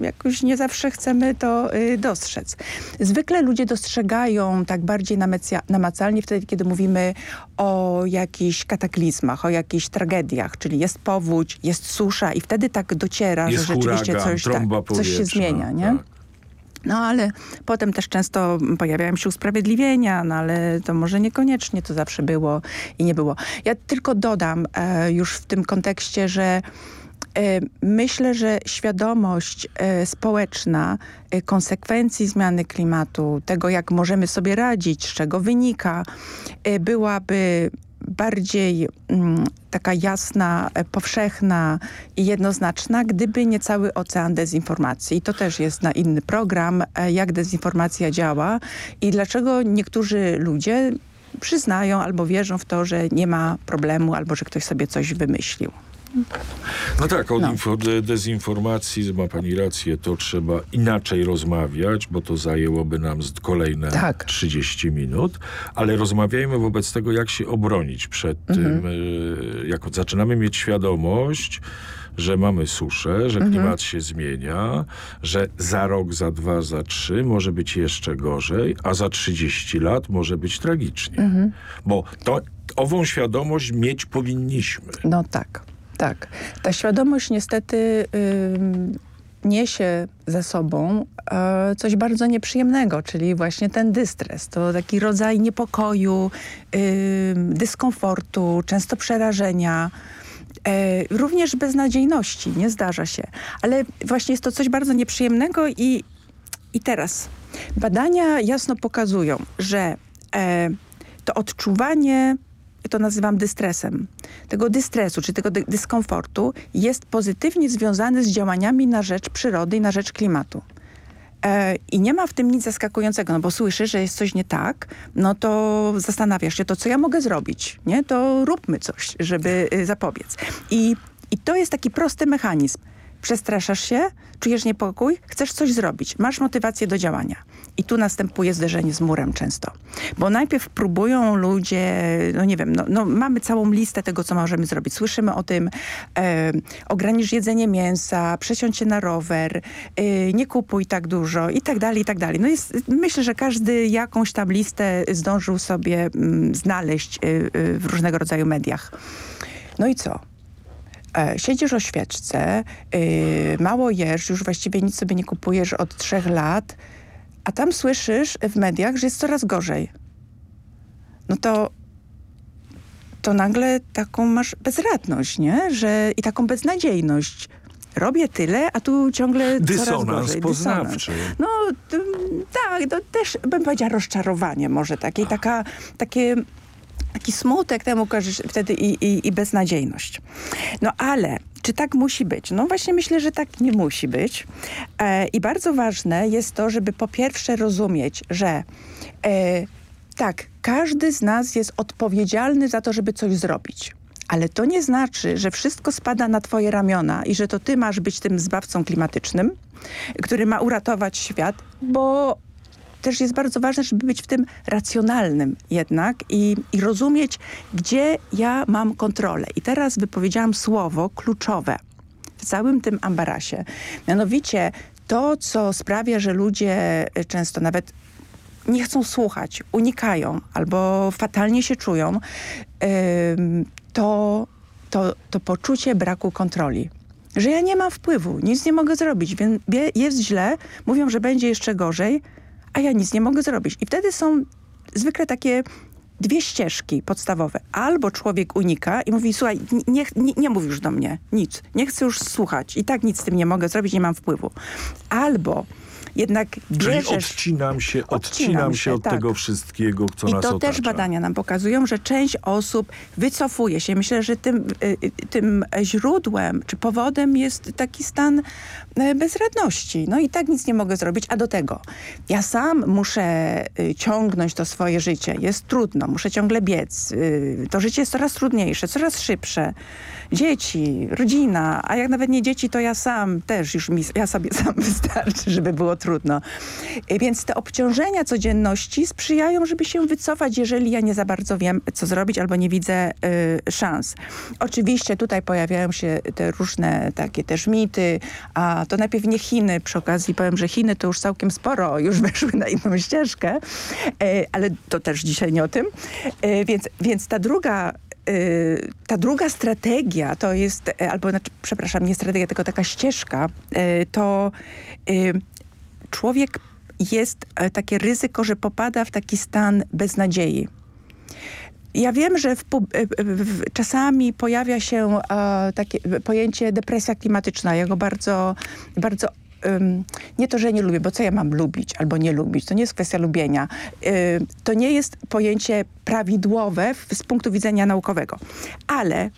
jakoś nie zawsze chcemy to y, dostrzec. Zwykle ludzie dostrzegają tak bardziej namacalnie wtedy, kiedy mówimy o jakichś kataklizmach, o jakichś tragediach, czyli jest powódź, jest susza i wtedy tak dociera, jest że rzeczywiście huragan, coś, tak, coś się zmienia. Nie? Tak. No ale potem też często pojawiają się usprawiedliwienia, no ale to może niekoniecznie to zawsze było i nie było. Ja tylko dodam e, już w tym kontekście, że e, Myślę, że świadomość e, społeczna e, konsekwencji zmiany klimatu, tego jak możemy sobie radzić, z czego wynika, byłaby bardziej mm, taka jasna, e, powszechna i jednoznaczna, gdyby nie cały ocean dezinformacji. I to też jest na inny program, e, jak dezinformacja działa i dlaczego niektórzy ludzie przyznają albo wierzą w to, że nie ma problemu albo że ktoś sobie coś wymyślił. No tak, o no. dezinformacji ma pani rację, to trzeba inaczej rozmawiać, bo to zajęłoby nam kolejne tak. 30 minut, ale rozmawiajmy wobec tego, jak się obronić przed mhm. tym, jak zaczynamy mieć świadomość, że mamy suszę, że mhm. klimat mhm. się zmienia, że za rok, za dwa, za trzy może być jeszcze gorzej, a za 30 lat może być tragicznie. Mhm. Bo to, ową świadomość mieć powinniśmy. No tak. Tak. Ta świadomość niestety y, niesie ze sobą y, coś bardzo nieprzyjemnego, czyli właśnie ten dystres. To taki rodzaj niepokoju, dyskomfortu, często przerażenia, e, również beznadziejności. Nie zdarza się. Ale właśnie jest to coś bardzo nieprzyjemnego i, i teraz badania jasno pokazują, że e, to odczuwanie to nazywam dystresem, tego dystresu, czy tego dy dyskomfortu jest pozytywnie związany z działaniami na rzecz przyrody i na rzecz klimatu. E, I nie ma w tym nic zaskakującego, no bo słyszysz, że jest coś nie tak, no to zastanawiasz się, to co ja mogę zrobić, nie? To róbmy coś, żeby y, zapobiec. I, i to jest taki prosty mechanizm. Przestraszasz się, czujesz niepokój, chcesz coś zrobić, masz motywację do działania. I tu następuje zderzenie z murem często. Bo najpierw próbują ludzie, no nie wiem, no, no mamy całą listę tego, co możemy zrobić. Słyszymy o tym, e, ogranicz jedzenie mięsa, przesiądź się na rower, e, nie kupuj tak dużo i tak dalej, i tak dalej. No jest, myślę, że każdy jakąś tam listę zdążył sobie mm, znaleźć e, e w różnego rodzaju mediach. No i co? E, siedzisz o świeczce, y, mało jesz, już właściwie nic sobie nie kupujesz od trzech lat, a tam słyszysz w mediach, że jest coraz gorzej. No to to nagle taką masz bezradność, nie? Że, I taką beznadziejność. Robię tyle, a tu ciągle Dysonans coraz gorzej. poznawczy. Dysonans. No tak, to też bym powiedziała rozczarowanie może takie, taka, takie taki smutek temu wtedy i, i, i beznadziejność. No ale czy tak musi być? No właśnie myślę, że tak nie musi być. E, I bardzo ważne jest to, żeby po pierwsze rozumieć, że e, tak, każdy z nas jest odpowiedzialny za to, żeby coś zrobić. Ale to nie znaczy, że wszystko spada na twoje ramiona i że to ty masz być tym zbawcą klimatycznym, który ma uratować świat, bo też jest bardzo ważne, żeby być w tym racjonalnym jednak i, i rozumieć, gdzie ja mam kontrolę. I teraz wypowiedziałam słowo kluczowe w całym tym ambarasie. Mianowicie to, co sprawia, że ludzie często nawet nie chcą słuchać, unikają albo fatalnie się czują, to, to, to poczucie braku kontroli. Że ja nie mam wpływu, nic nie mogę zrobić, więc jest źle, mówią, że będzie jeszcze gorzej, a ja nic nie mogę zrobić. I wtedy są zwykle takie dwie ścieżki podstawowe. Albo człowiek unika i mówi, słuchaj, nie, nie, nie mów już do mnie, nic. Nie chcę już słuchać. I tak nic z tym nie mogę zrobić, nie mam wpływu. Albo jednak bierzesz... Czyli odcinam się, odcinam, odcinam się od tak. tego wszystkiego, co I nas to otacza. też badania nam pokazują, że część osób wycofuje się. Myślę, że tym, y, y, tym źródłem czy powodem jest taki stan y, bezradności. No i tak nic nie mogę zrobić, a do tego ja sam muszę ciągnąć to swoje życie. Jest trudno, muszę ciągle biec. To życie jest coraz trudniejsze, coraz szybsze. Dzieci, rodzina, a jak nawet nie dzieci, to ja sam też już mi, ja sobie sam wystarczy, żeby było trudno. E, więc te obciążenia codzienności sprzyjają, żeby się wycofać, jeżeli ja nie za bardzo wiem, co zrobić albo nie widzę y, szans. Oczywiście tutaj pojawiają się te różne takie też mity, a to najpierw nie Chiny. Przy okazji powiem, że Chiny to już całkiem sporo już weszły na inną ścieżkę, y, ale to też dzisiaj nie o tym. Y, więc, więc ta druga ta druga strategia to jest, albo znaczy, przepraszam, nie strategia, tylko taka ścieżka, to człowiek jest e, takie ryzyko, że popada w taki stan beznadziei. Ja wiem, że w, e, w, czasami pojawia się e, takie pojęcie depresja klimatyczna. Ja go bardzo, bardzo nie to, że nie lubię, bo co ja mam lubić albo nie lubić, to nie jest kwestia lubienia. to nie jest pojęcie prawidłowe z punktu widzenia naukowego. Ale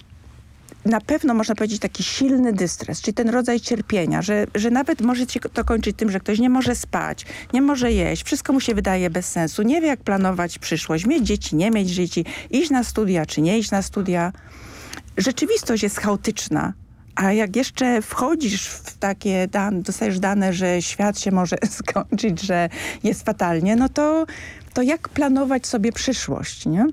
na pewno można powiedzieć taki silny dystres, czyli ten rodzaj cierpienia, że, że nawet może się to kończyć tym, że ktoś nie może spać, nie może jeść, wszystko mu się wydaje bez sensu, nie wie jak planować przyszłość, mieć dzieci, nie mieć dzieci, iść na studia czy nie iść na studia. Rzeczywistość jest chaotyczna, a jak jeszcze wchodzisz w takie dane, dostajesz dane, że świat się może skończyć, że jest fatalnie, no to, to jak planować sobie przyszłość, nie?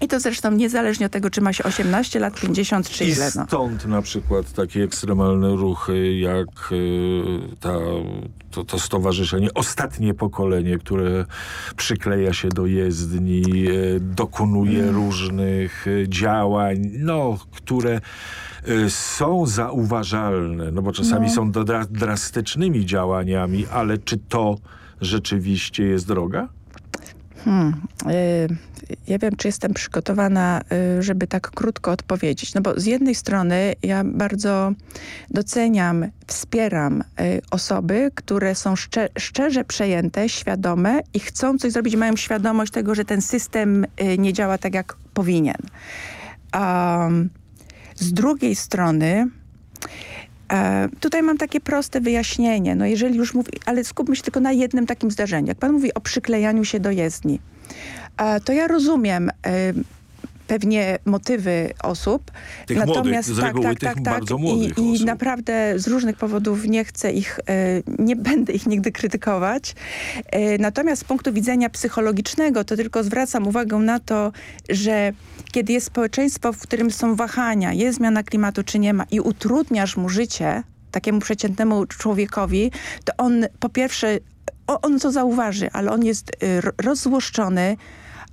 I to zresztą niezależnie od tego, czy ma się 18 lat, 50 czy I ile. No. stąd na przykład takie ekstremalne ruchy jak y, ta, to, to stowarzyszenie Ostatnie Pokolenie, które przykleja się do jezdni, y, dokonuje mm. różnych y, działań, no, które są zauważalne, no bo czasami no. są dra drastycznymi działaniami, ale czy to rzeczywiście jest droga? Hmm, ja wiem, czy jestem przygotowana, y, żeby tak krótko odpowiedzieć. No bo z jednej strony ja bardzo doceniam, wspieram y, osoby, które są szcze szczerze przejęte, świadome i chcą coś zrobić, mają świadomość tego, że ten system y, nie działa tak, jak powinien. Um, z drugiej strony e, Tutaj mam takie proste wyjaśnienie. No jeżeli już mówi, ale skupmy się tylko na jednym takim zdarzeniu. Jak pan mówi o przyklejaniu się do jezdni, to ja rozumiem pewnie motywy osób. Tych Natomiast młodych, tak, tak, tak, bardzo młodych I, I naprawdę z różnych powodów nie chcę ich, nie będę ich nigdy krytykować. Natomiast z punktu widzenia psychologicznego to tylko zwracam uwagę na to, że kiedy jest społeczeństwo, w którym są wahania, jest zmiana klimatu czy nie ma i utrudniasz mu życie, takiemu przeciętnemu człowiekowi, to on po pierwsze on to zauważy, ale on jest y, rozzłoszczony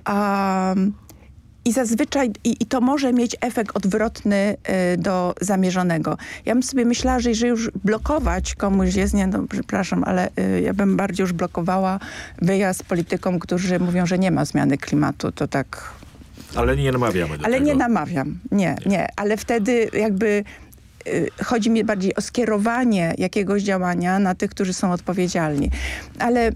um, i zazwyczaj, i, i, to może mieć efekt odwrotny y, do zamierzonego. Ja bym sobie myślała, że jeżeli już blokować komuś jest, nie, no przepraszam, ale y, ja bym bardziej już blokowała wyjazd politykom, którzy mówią, że nie ma zmiany klimatu, to tak... Ale nie namawiamy do Ale tego. nie namawiam, nie, nie, ale wtedy jakby Y, chodzi mi bardziej o skierowanie jakiegoś działania na tych, którzy są odpowiedzialni. Ale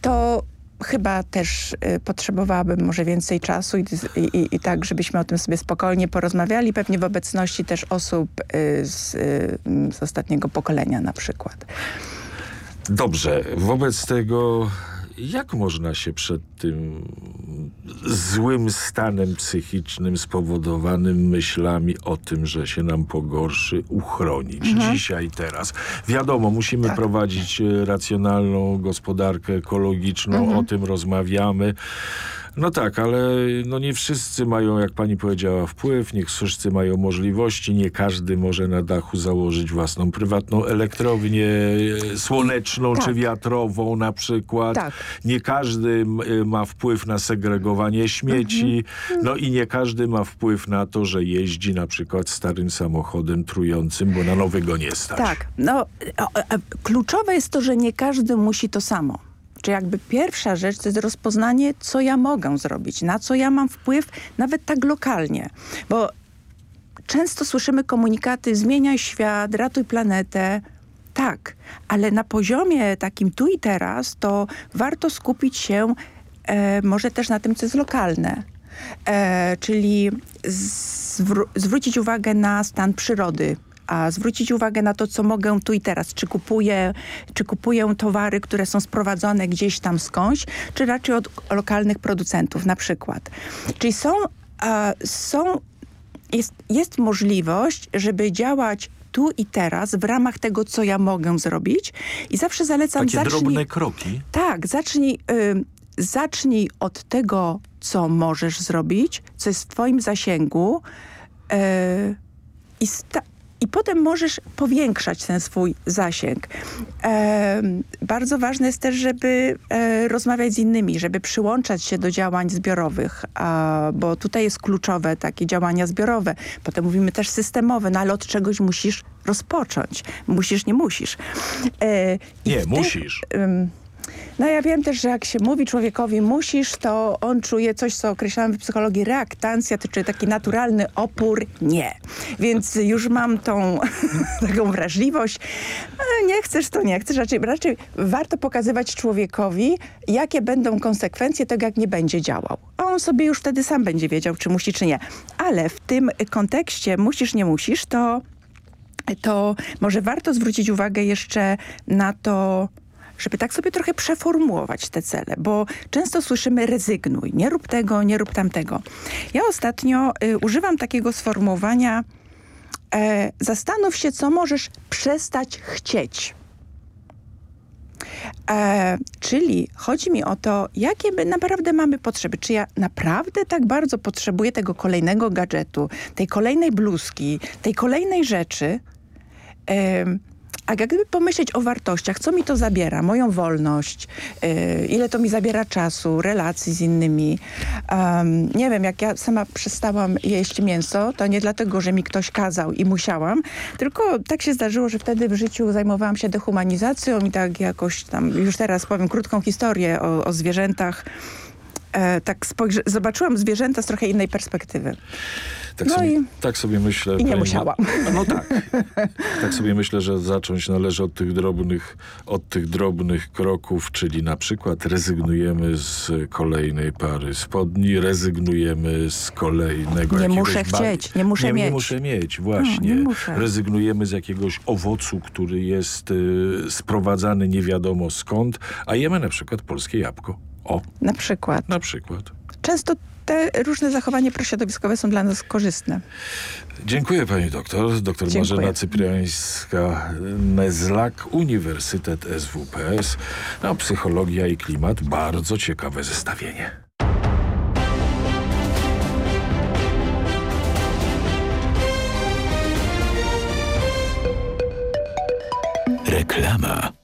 to chyba też y, potrzebowałabym może więcej czasu i, i, i, tak, żebyśmy o tym sobie spokojnie porozmawiali, pewnie w obecności też osób y, z, z ostatniego pokolenia na przykład. Dobrze, wobec tego jak można się przed tym złym stanem psychicznym spowodowanym myślami o tym, że się nam pogorszy, uchronić mhm. dzisiaj, teraz? Wiadomo, musimy tak. prowadzić e, racjonalną gospodarkę ekologiczną, mhm. o tym rozmawiamy. No tak, ale no nie wszyscy mają, jak pani powiedziała, wpływ, nie wszyscy mają możliwości, nie każdy może na dachu założyć własną prywatną elektrownię e, słoneczną tak. czy wiatrową na przykład. Tak. Nie każdy e, ma wpływ na segregowanie śmieci, mhm. no i nie każdy ma wpływ na to, że jeździ na przykład starym samochodem trującym, bo na nowy go nie stać. Tak, no kluczowe jest to, że nie każdy musi to samo. Czy jakby pierwsza rzecz to jest rozpoznanie, co ja mogę zrobić, na co ja mam wpływ, nawet tak lokalnie. Bo często słyszymy komunikaty zmieniaj świat, ratuj planetę. Tak, ale na poziomie takim tu i teraz to warto skupić się e, może też na tym, co jest lokalne. E, czyli zwró zwrócić uwagę na stan przyrody, a zwrócić uwagę na to, co mogę tu i teraz. Czy kupuję, czy kupuję towary, które są sprowadzone gdzieś tam skądś, czy raczej od lokalnych producentów na przykład. Czyli są, są jest, jest możliwość, żeby działać tu i teraz w ramach tego, co ja mogę zrobić i zawsze zalecam... Takie zacznij, drobne kroki. Tak, zacznij, y, zacznij od tego, co możesz zrobić, co jest w twoim zasięgu y, i, i potem możesz powiększać ten swój zasięg. E, bardzo ważne jest też, żeby e, rozmawiać z innymi, żeby przyłączać się do działań zbiorowych, a, bo tutaj jest kluczowe takie działania zbiorowe. Potem mówimy też systemowe, no ale od czegoś musisz rozpocząć. Musisz, nie musisz. E, nie, musisz. No ja wiem też, że jak się mówi człowiekowi musisz, to on czuje coś, co określamy w psychologii reaktancja, czyli taki naturalny opór. Nie. Więc już mam tą taką wrażliwość. E, nie chcesz, to nie chcesz. Raczej, raczej warto pokazywać człowiekowi, jakie będą konsekwencje tego, jak nie będzie działał. A on sobie już wtedy sam będzie wiedział, czy musi, czy nie. Ale w tym kontekście musisz, nie musisz, to to może warto zwrócić uwagę jeszcze na to, żeby tak sobie trochę przeformułować te cele, bo często słyszymy rezygnuj, nie rób tego, nie rób tamtego. Ja ostatnio y, używam takiego sformułowania e, zastanów się, co możesz przestać chcieć. E, czyli chodzi mi o to, jakie my naprawdę mamy potrzeby. Czy ja naprawdę tak bardzo potrzebuję tego kolejnego gadżetu, tej kolejnej bluzki, tej kolejnej rzeczy, a gdyby pomyśleć o wartościach, co mi to zabiera, moją wolność, yy, ile to mi zabiera czasu, relacji z innymi. Um, nie wiem, jak ja sama przestałam jeść mięso, to nie dlatego, że mi ktoś kazał i musiałam, tylko tak się zdarzyło, że wtedy w życiu zajmowałam się dehumanizacją i tak jakoś tam, już teraz powiem krótką historię o, o zwierzętach, e, tak zobaczyłam zwierzęta z trochę innej perspektywy. Tak, no sobie, i, tak sobie myślę. I nie musiałam. No tak. tak sobie myślę, że zacząć należy od tych drobnych, od tych drobnych kroków, czyli na przykład rezygnujemy z kolejnej pary spodni, rezygnujemy z kolejnego Nie muszę chcieć, nie muszę nie, mieć. Nie muszę mieć, właśnie. No, rezygnujemy z jakiegoś owocu, który jest y, sprowadzany nie wiadomo skąd, a jemy na przykład polskie jabłko. O. Na przykład. Na przykład. Często te różne zachowania prośrodowiskowe są dla nas korzystne. Dziękuję pani doktor. Doktor Dziękuję. Marzena Cypriańska-Mezlak, Uniwersytet SWPS. No, psychologia i klimat. Bardzo ciekawe zestawienie. Reklama.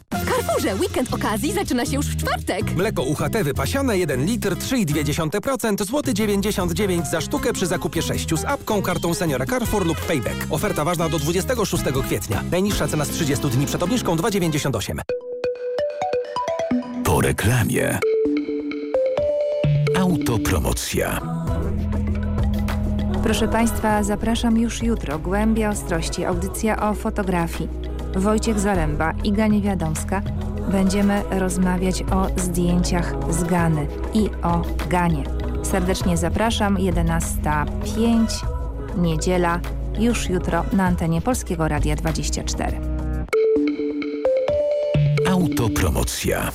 W Carrefourze weekend okazji zaczyna się już w czwartek. Mleko UHT wypasione 1 litr 3,2%, złoty 99 za sztukę przy zakupie 6 z apką, kartą seniora Carrefour lub Payback. Oferta ważna do 26 kwietnia. Najniższa cena z 30 dni przed obniżką 2,98. Po reklamie. Autopromocja. Proszę Państwa, zapraszam już jutro. Głębia Ostrości, audycja o fotografii. Wojciech Zaręba, Iga Niewiadomska. Będziemy rozmawiać o zdjęciach z Gany i o Ganie. Serdecznie zapraszam, 11.05, niedziela, już jutro na antenie Polskiego Radia 24. Autopromocja.